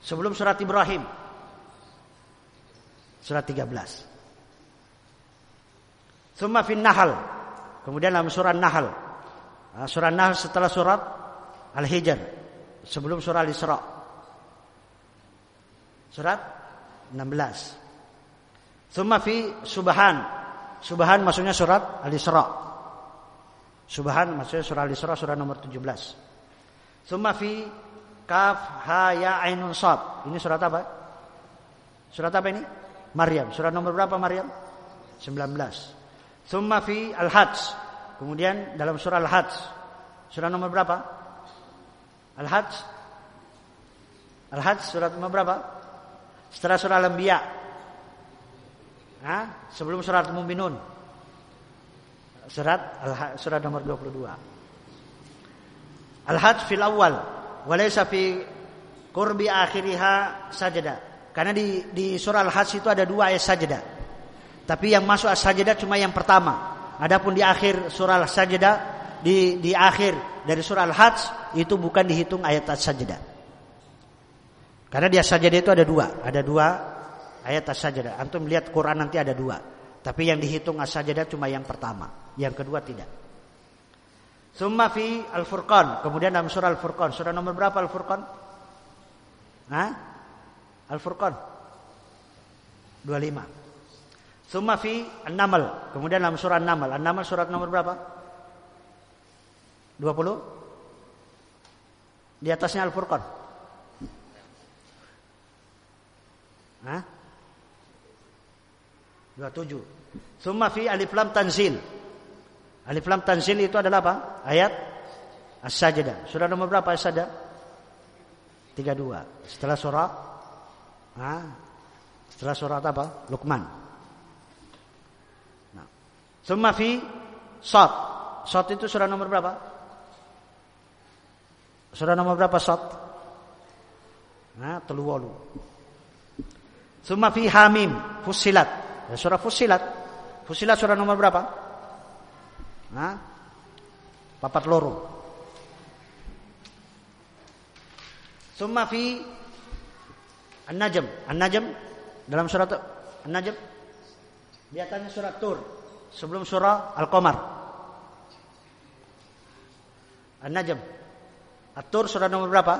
Sebelum surat Ibrahim. Surat 13. Summa fin Nahl. Kemudian dalam surah Nahl. Surah Nahl setelah surat Al-Hijr. Sebelum surah Al-Isra'. Surat 16. Thumma fi Subhan. Subhan maksudnya surat Al-Isra. Subhan maksudnya surat Al-Isra surat nomor 17. Thumma fi Kaf Ha Ya Ainun Sad. Ini surat apa? Surat apa ini? Maryam. Surat nomor berapa Maryam? 19. Thumma fi Al-Hajj. Kemudian dalam surah Al-Hajj. Surah nomor berapa? Al-Hajj. Al-Hajj surat nomor berapa? Setelah surah Al-Anbiya. Hah? Sebelum surat Muminun. Surat surat nomor 22. Al-Hajj fil awal walaysa fi qurbi akhiriha sajda. Karena di di surah Al-Hajj itu ada dua ayat sajda. Tapi yang masuk as-sajdah cuma yang pertama. Adapun di akhir surah Al-Sajdah di di akhir dari surah Al-Hajj itu bukan dihitung ayat as-sajdah. Karena dia sajadah itu ada dua, ada dua ayat as-sajadah. Antum lihat Quran nanti ada dua. Tapi yang dihitung as-sajadah cuma yang pertama, yang kedua tidak. Summa fi Al-Furqan, kemudian dalam surah Al-Furqan, surah nomor berapa Al-Furqan? Hah? Al-Furqan 25. Summa fi An-Naml, kemudian dalam surah An-Naml. An-Naml surat nomor berapa? 20? Di atasnya Al-Furqan. Hah? 27. Summa fi alif lam tanzil. Alif lam tanzil itu adalah apa? Ayat As-Sajdah. Surah nomor berapa As-Sajdah? 32. Setelah surah ah, setelah surah apa? Luqman. Nah. Summa fi Sad. Sad itu surah nomor berapa? Surah nomor berapa Sad? Nah, telu walu. Summa fi Hamim Fusilat. Ya, surah Fusilat. Fusilat surah nomor berapa? Nah, papat loro. Summa fi An-Najm. An-Najm dalam surat An-Najm di atasnya surat Tur sebelum surah Al-Qamar. An-Najm. At-Tur surat nomor berapa?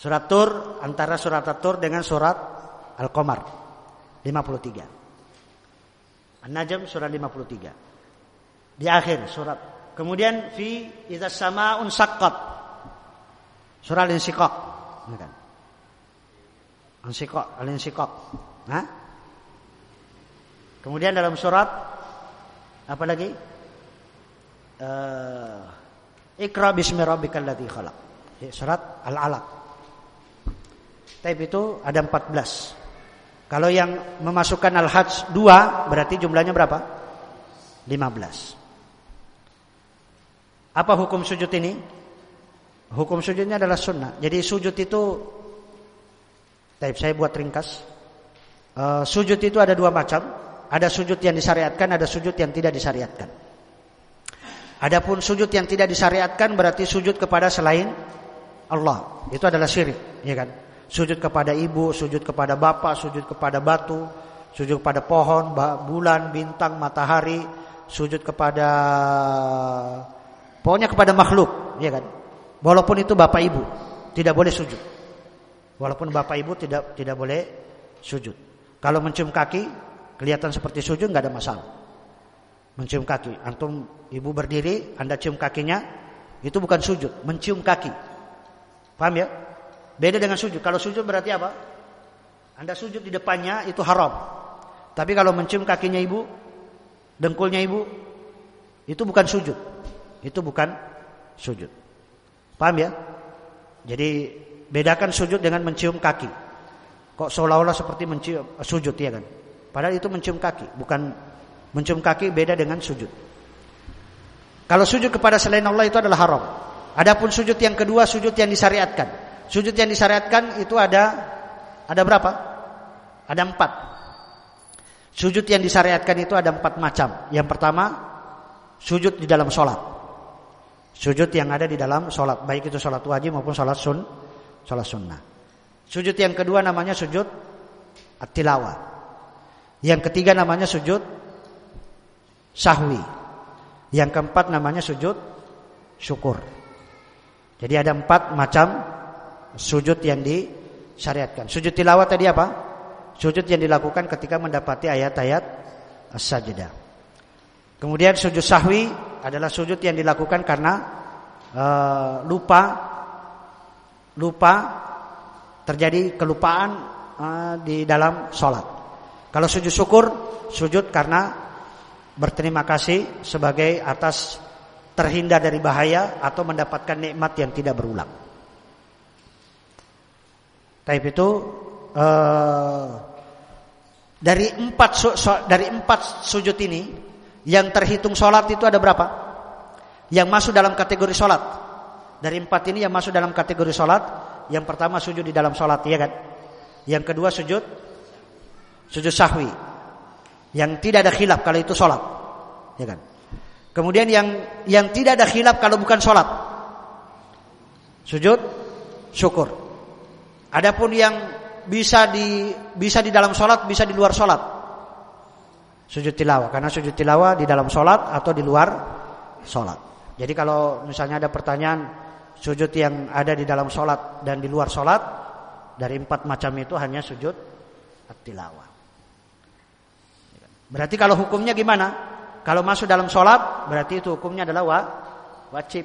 Surat Tur antara surat At-Tur dengan surat Al-Qamar 53. An-Najm surat 53. Di akhir surat. Kemudian fi idza samaun saqqat. Surah Al-Insyiqaq. Kan? Al-Insyiqaq, Al-Insyiqaq. Nah. Kemudian dalam surat apa lagi? Uh, Iqra bismi rabbikal ladzi khalaq. Surat Al-Alaq. Taib itu ada 14. Kalau yang memasukkan Al-Hajj 2 berarti jumlahnya berapa? 15. Apa hukum sujud ini? Hukum sujudnya adalah sunnah. Jadi sujud itu Taib saya buat ringkas. Uh, sujud itu ada dua macam. Ada sujud yang disyariatkan, ada sujud yang tidak disyariatkan. Adapun sujud yang tidak disyariatkan berarti sujud kepada selain Allah. Itu adalah syirik, ya kan? Sujud kepada ibu, sujud kepada bapak, sujud kepada batu, sujud kepada pohon, bulan, bintang, matahari, sujud kepada pokoknya kepada makhluk, ya kan? Walaupun itu bapak ibu, tidak boleh sujud. Walaupun bapak ibu tidak tidak boleh sujud. Kalau mencium kaki kelihatan seperti sujud nggak ada masalah. Mencium kaki, antum ibu berdiri, anda cium kakinya, itu bukan sujud, mencium kaki. Paham ya? Beda dengan sujud. Kalau sujud berarti apa? Anda sujud di depannya itu haram. Tapi kalau mencium kakinya ibu, dengkulnya ibu, itu bukan sujud. Itu bukan sujud. Paham ya? Jadi bedakan sujud dengan mencium kaki. Kok seolah-olah seperti mencium sujud ya kan? Padahal itu mencium kaki, bukan mencium kaki beda dengan sujud. Kalau sujud kepada selain Allah itu adalah haram. Adapun sujud yang kedua sujud yang disyariatkan. Sujud yang disyariatkan itu ada ada berapa? Ada empat. Sujud yang disyariatkan itu ada empat macam. Yang pertama sujud di dalam sholat. Sujud yang ada di dalam sholat, baik itu sholat wajib maupun sholat sun, sholat sunnah. Sujud yang kedua namanya sujud at-tilawah. Yang ketiga namanya sujud sahwi. Yang keempat namanya sujud syukur. Jadi ada empat macam sujud yang disyariatkan. Sujud tilawah tadi apa? Sujud yang dilakukan ketika mendapati ayat-ayat as-sajdah. Kemudian sujud sahwi adalah sujud yang dilakukan karena uh, lupa lupa terjadi kelupaan uh, di dalam sholat. Kalau sujud syukur, sujud karena berterima kasih sebagai atas terhindar dari bahaya atau mendapatkan nikmat yang tidak berulang. Taib itu uh, dari empat dari empat sujud ini yang terhitung sholat itu ada berapa? Yang masuk dalam kategori sholat. Dari empat ini yang masuk dalam kategori sholat Yang pertama sujud di dalam sholat ya kan? Yang kedua sujud Sujud sahwi. Yang tidak ada khilaf kalau itu sholat Ya kan? Kemudian yang yang tidak ada khilaf kalau bukan sholat Sujud syukur. Adapun yang bisa di bisa di dalam sholat bisa di luar sholat Sujud tilawah Karena sujud tilawah di dalam sholat atau di luar sholat Jadi kalau misalnya ada pertanyaan sujud yang ada di dalam sholat dan di luar sholat dari empat macam itu hanya sujud tilawah. Berarti kalau hukumnya gimana? Kalau masuk dalam sholat berarti itu hukumnya adalah wa, wajib,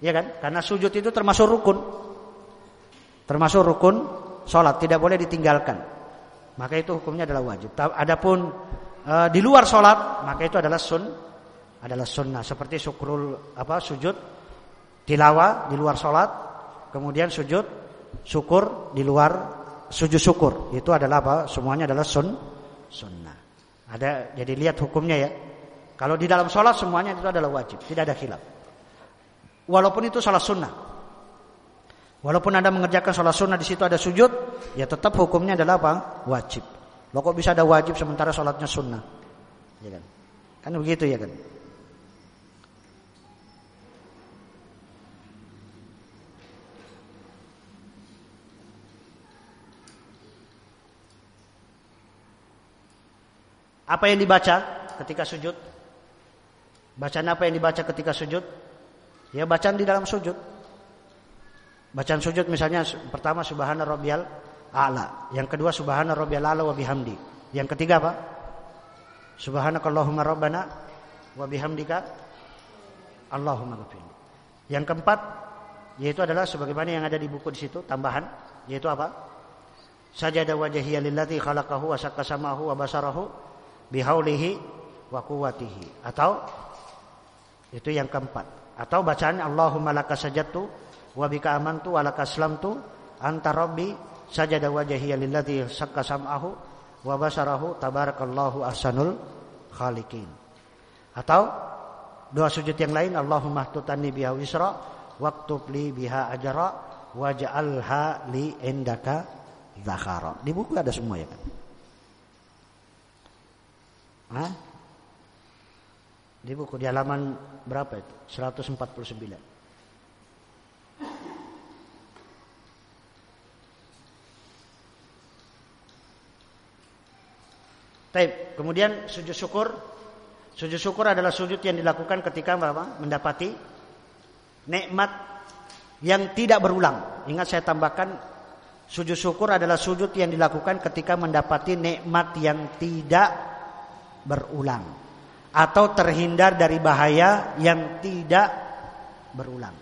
ya kan? Karena sujud itu termasuk rukun, termasuk rukun sholat tidak boleh ditinggalkan. Maka itu hukumnya adalah wajib. Adapun e, di luar sholat maka itu adalah sun, adalah sunnah seperti syukurul apa sujud tilawah di luar sholat, kemudian sujud syukur di luar sujud syukur. Itu adalah apa? Semuanya adalah sun sunnah. Ada jadi lihat hukumnya ya. Kalau di dalam sholat semuanya itu adalah wajib, tidak ada khilaf. Walaupun itu sholat sunnah. Walaupun anda mengerjakan sholat sunnah di situ ada sujud, ya tetap hukumnya adalah apa? Wajib. Loh kok bisa ada wajib sementara sholatnya sunnah? Ya kan? Kan begitu ya kan? Apa yang dibaca ketika sujud? Bacaan apa yang dibaca ketika sujud? Ya bacaan di dalam sujud. Bacaan sujud misalnya pertama subhana rabbiyal a'la, yang kedua subhana rabbiyal a'la wa bihamdi. Yang ketiga apa? Subhanakallahumma rabbana wa bihamdika Allahumma ghafirli. Yang keempat yaitu adalah sebagaimana yang ada di buku di situ tambahan yaitu apa? Sajada wajhiya lillati khalaqahu wa samahu wa basarahu bihaulihi wa quwwatihi. Atau itu yang keempat. Atau bacaan Allahumma laka sajadtu wa bika amantu wa laka aslamtu anta rabbi sajada wajhiya lillati samahu wa basarahu tabarakallahu ahsanul khaliqin. Atau doa sujud yang lain Allahumma tutani biha wisra waktub li biha ajra waj'alha li indaka zakhara. Di buku ada semua ya kan? Hah? Di buku di halaman berapa itu? 149. Taib. Kemudian sujud syukur. Sujud syukur adalah sujud yang dilakukan ketika apa? mendapati nikmat yang tidak berulang. Ingat saya tambahkan sujud syukur adalah sujud yang dilakukan ketika mendapati nikmat yang tidak berulang atau terhindar dari bahaya yang tidak berulang.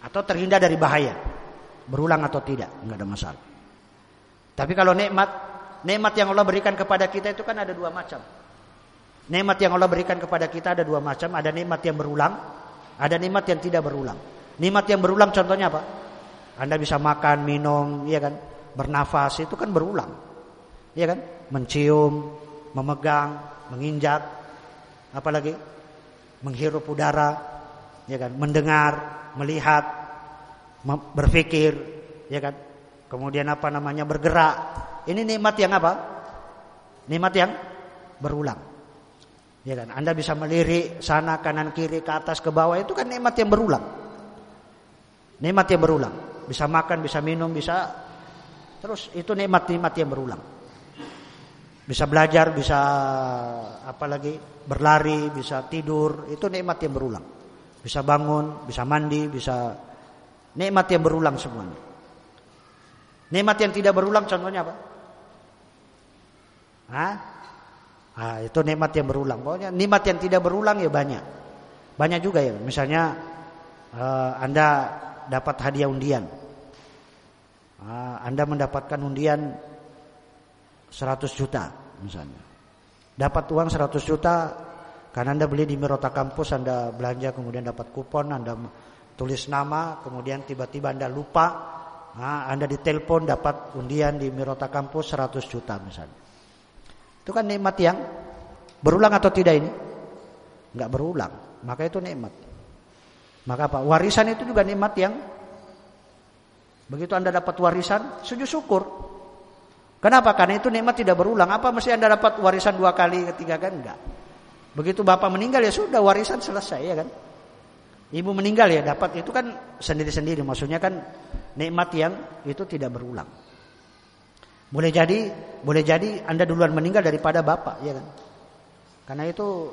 Atau terhindar dari bahaya. Berulang atau tidak, enggak ada masalah. Tapi kalau nikmat Nikmat yang Allah berikan kepada kita itu kan ada dua macam. Nikmat yang Allah berikan kepada kita ada dua macam. Ada nikmat yang berulang, ada nikmat yang tidak berulang. Nikmat yang berulang contohnya apa? Anda bisa makan, minum, ya kan? Bernafas itu kan berulang. Ya kan? Mencium, memegang, menginjak, apalagi menghirup udara, ya kan? Mendengar, melihat, berpikir, ya kan? Kemudian apa namanya? bergerak, ini nikmat yang apa? Nikmat yang berulang. Ya kan? Anda bisa melirik sana kanan kiri ke atas ke bawah itu kan nikmat yang berulang. Nikmat yang berulang. Bisa makan, bisa minum, bisa terus itu nikmat-nikmat yang berulang. Bisa belajar, bisa apalagi berlari, bisa tidur, itu nikmat yang berulang. Bisa bangun, bisa mandi, bisa nikmat yang berulang semuanya. Nikmat yang tidak berulang contohnya apa? Hah? Ah, itu nikmat yang berulang. Pokoknya nikmat yang tidak berulang ya banyak. Banyak juga ya. Misalnya uh, Anda dapat hadiah undian. Uh, anda mendapatkan undian 100 juta misalnya. Dapat uang 100 juta karena Anda beli di Mirota kampus, Anda belanja kemudian dapat kupon, Anda tulis nama, kemudian tiba-tiba Anda lupa, nah, Anda ditelepon dapat undian di Mirota kampus 100 juta misalnya. Itu kan nikmat yang berulang atau tidak ini? Enggak berulang. Maka itu nikmat. Maka apa? Warisan itu juga nikmat yang begitu Anda dapat warisan, sujud syukur. Kenapa? Karena itu nikmat tidak berulang. Apa mesti Anda dapat warisan dua kali, ketiga kan? Enggak. Begitu Bapak meninggal ya sudah warisan selesai ya kan? Ibu meninggal ya dapat itu kan sendiri-sendiri. Maksudnya kan nikmat yang itu tidak berulang. Boleh jadi, boleh jadi Anda duluan meninggal daripada bapak, ya kan? Karena itu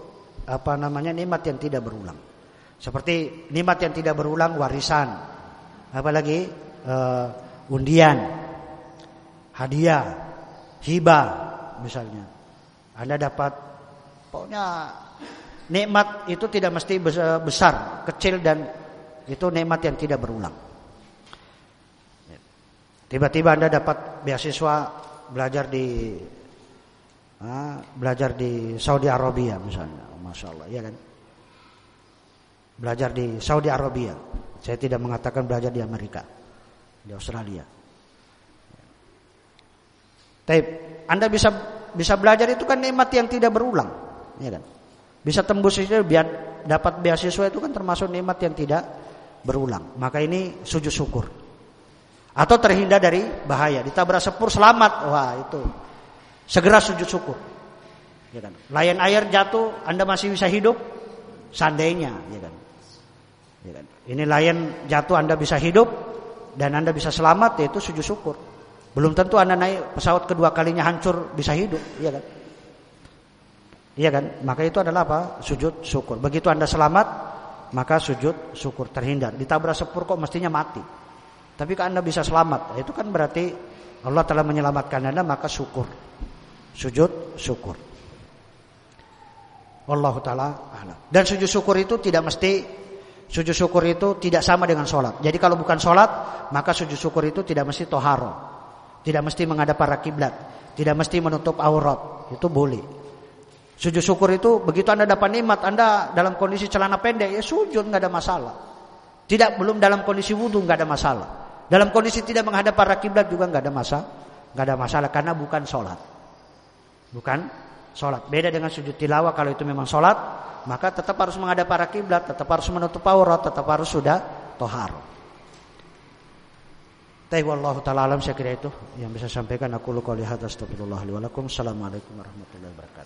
apa namanya nikmat yang tidak berulang. Seperti nikmat yang tidak berulang warisan, apalagi uh, undian, hadiah, hibah misalnya. Anda dapat pokoknya nikmat itu tidak mesti besar, kecil dan itu nikmat yang tidak berulang. Tiba-tiba Anda dapat beasiswa belajar di ah, belajar di Saudi Arabia misalnya, masya Allah, ya kan? Belajar di Saudi Arabia. Saya tidak mengatakan belajar di Amerika, di Australia. Tapi Anda bisa bisa belajar itu kan nikmat yang tidak berulang, ya kan? Bisa tembus itu biar dapat beasiswa itu kan termasuk nikmat yang tidak berulang. Maka ini sujud syukur atau terhindar dari bahaya. Ditabrak sepur selamat. Wah, itu. Segera sujud syukur. Ya kan? Layan air jatuh, Anda masih bisa hidup? Seandainya, ya kan? Ya kan? Ini layan jatuh Anda bisa hidup dan Anda bisa selamat yaitu sujud syukur. Belum tentu Anda naik pesawat kedua kalinya hancur bisa hidup, iya kan? Iya kan? Maka itu adalah apa? Sujud syukur. Begitu Anda selamat, maka sujud syukur terhindar. Ditabrak sepur kok mestinya mati. Tapi kalau Anda bisa selamat, itu kan berarti Allah telah menyelamatkan Anda maka syukur. Sujud syukur. Wallahu taala Dan sujud syukur itu tidak mesti sujud syukur itu tidak sama dengan sholat. Jadi kalau bukan sholat, maka sujud syukur itu tidak mesti toharo, tidak mesti menghadap arah kiblat, tidak mesti menutup aurat. Itu boleh. Sujud syukur itu begitu Anda dapat nikmat, Anda dalam kondisi celana pendek ya sujud nggak ada masalah. Tidak belum dalam kondisi wudhu nggak ada masalah. Dalam kondisi tidak menghadap para kiblat juga nggak ada masalah, nggak ada masalah karena bukan sholat, bukan sholat. Beda dengan sujud tilawah kalau itu memang sholat, maka tetap harus menghadap para kiblat, tetap harus menutup aurat, tetap harus sudah tohar. Tapi wallahu taala alam saya kira itu yang bisa sampaikan aku lu qouli hadza warahmatullahi wabarakatuh.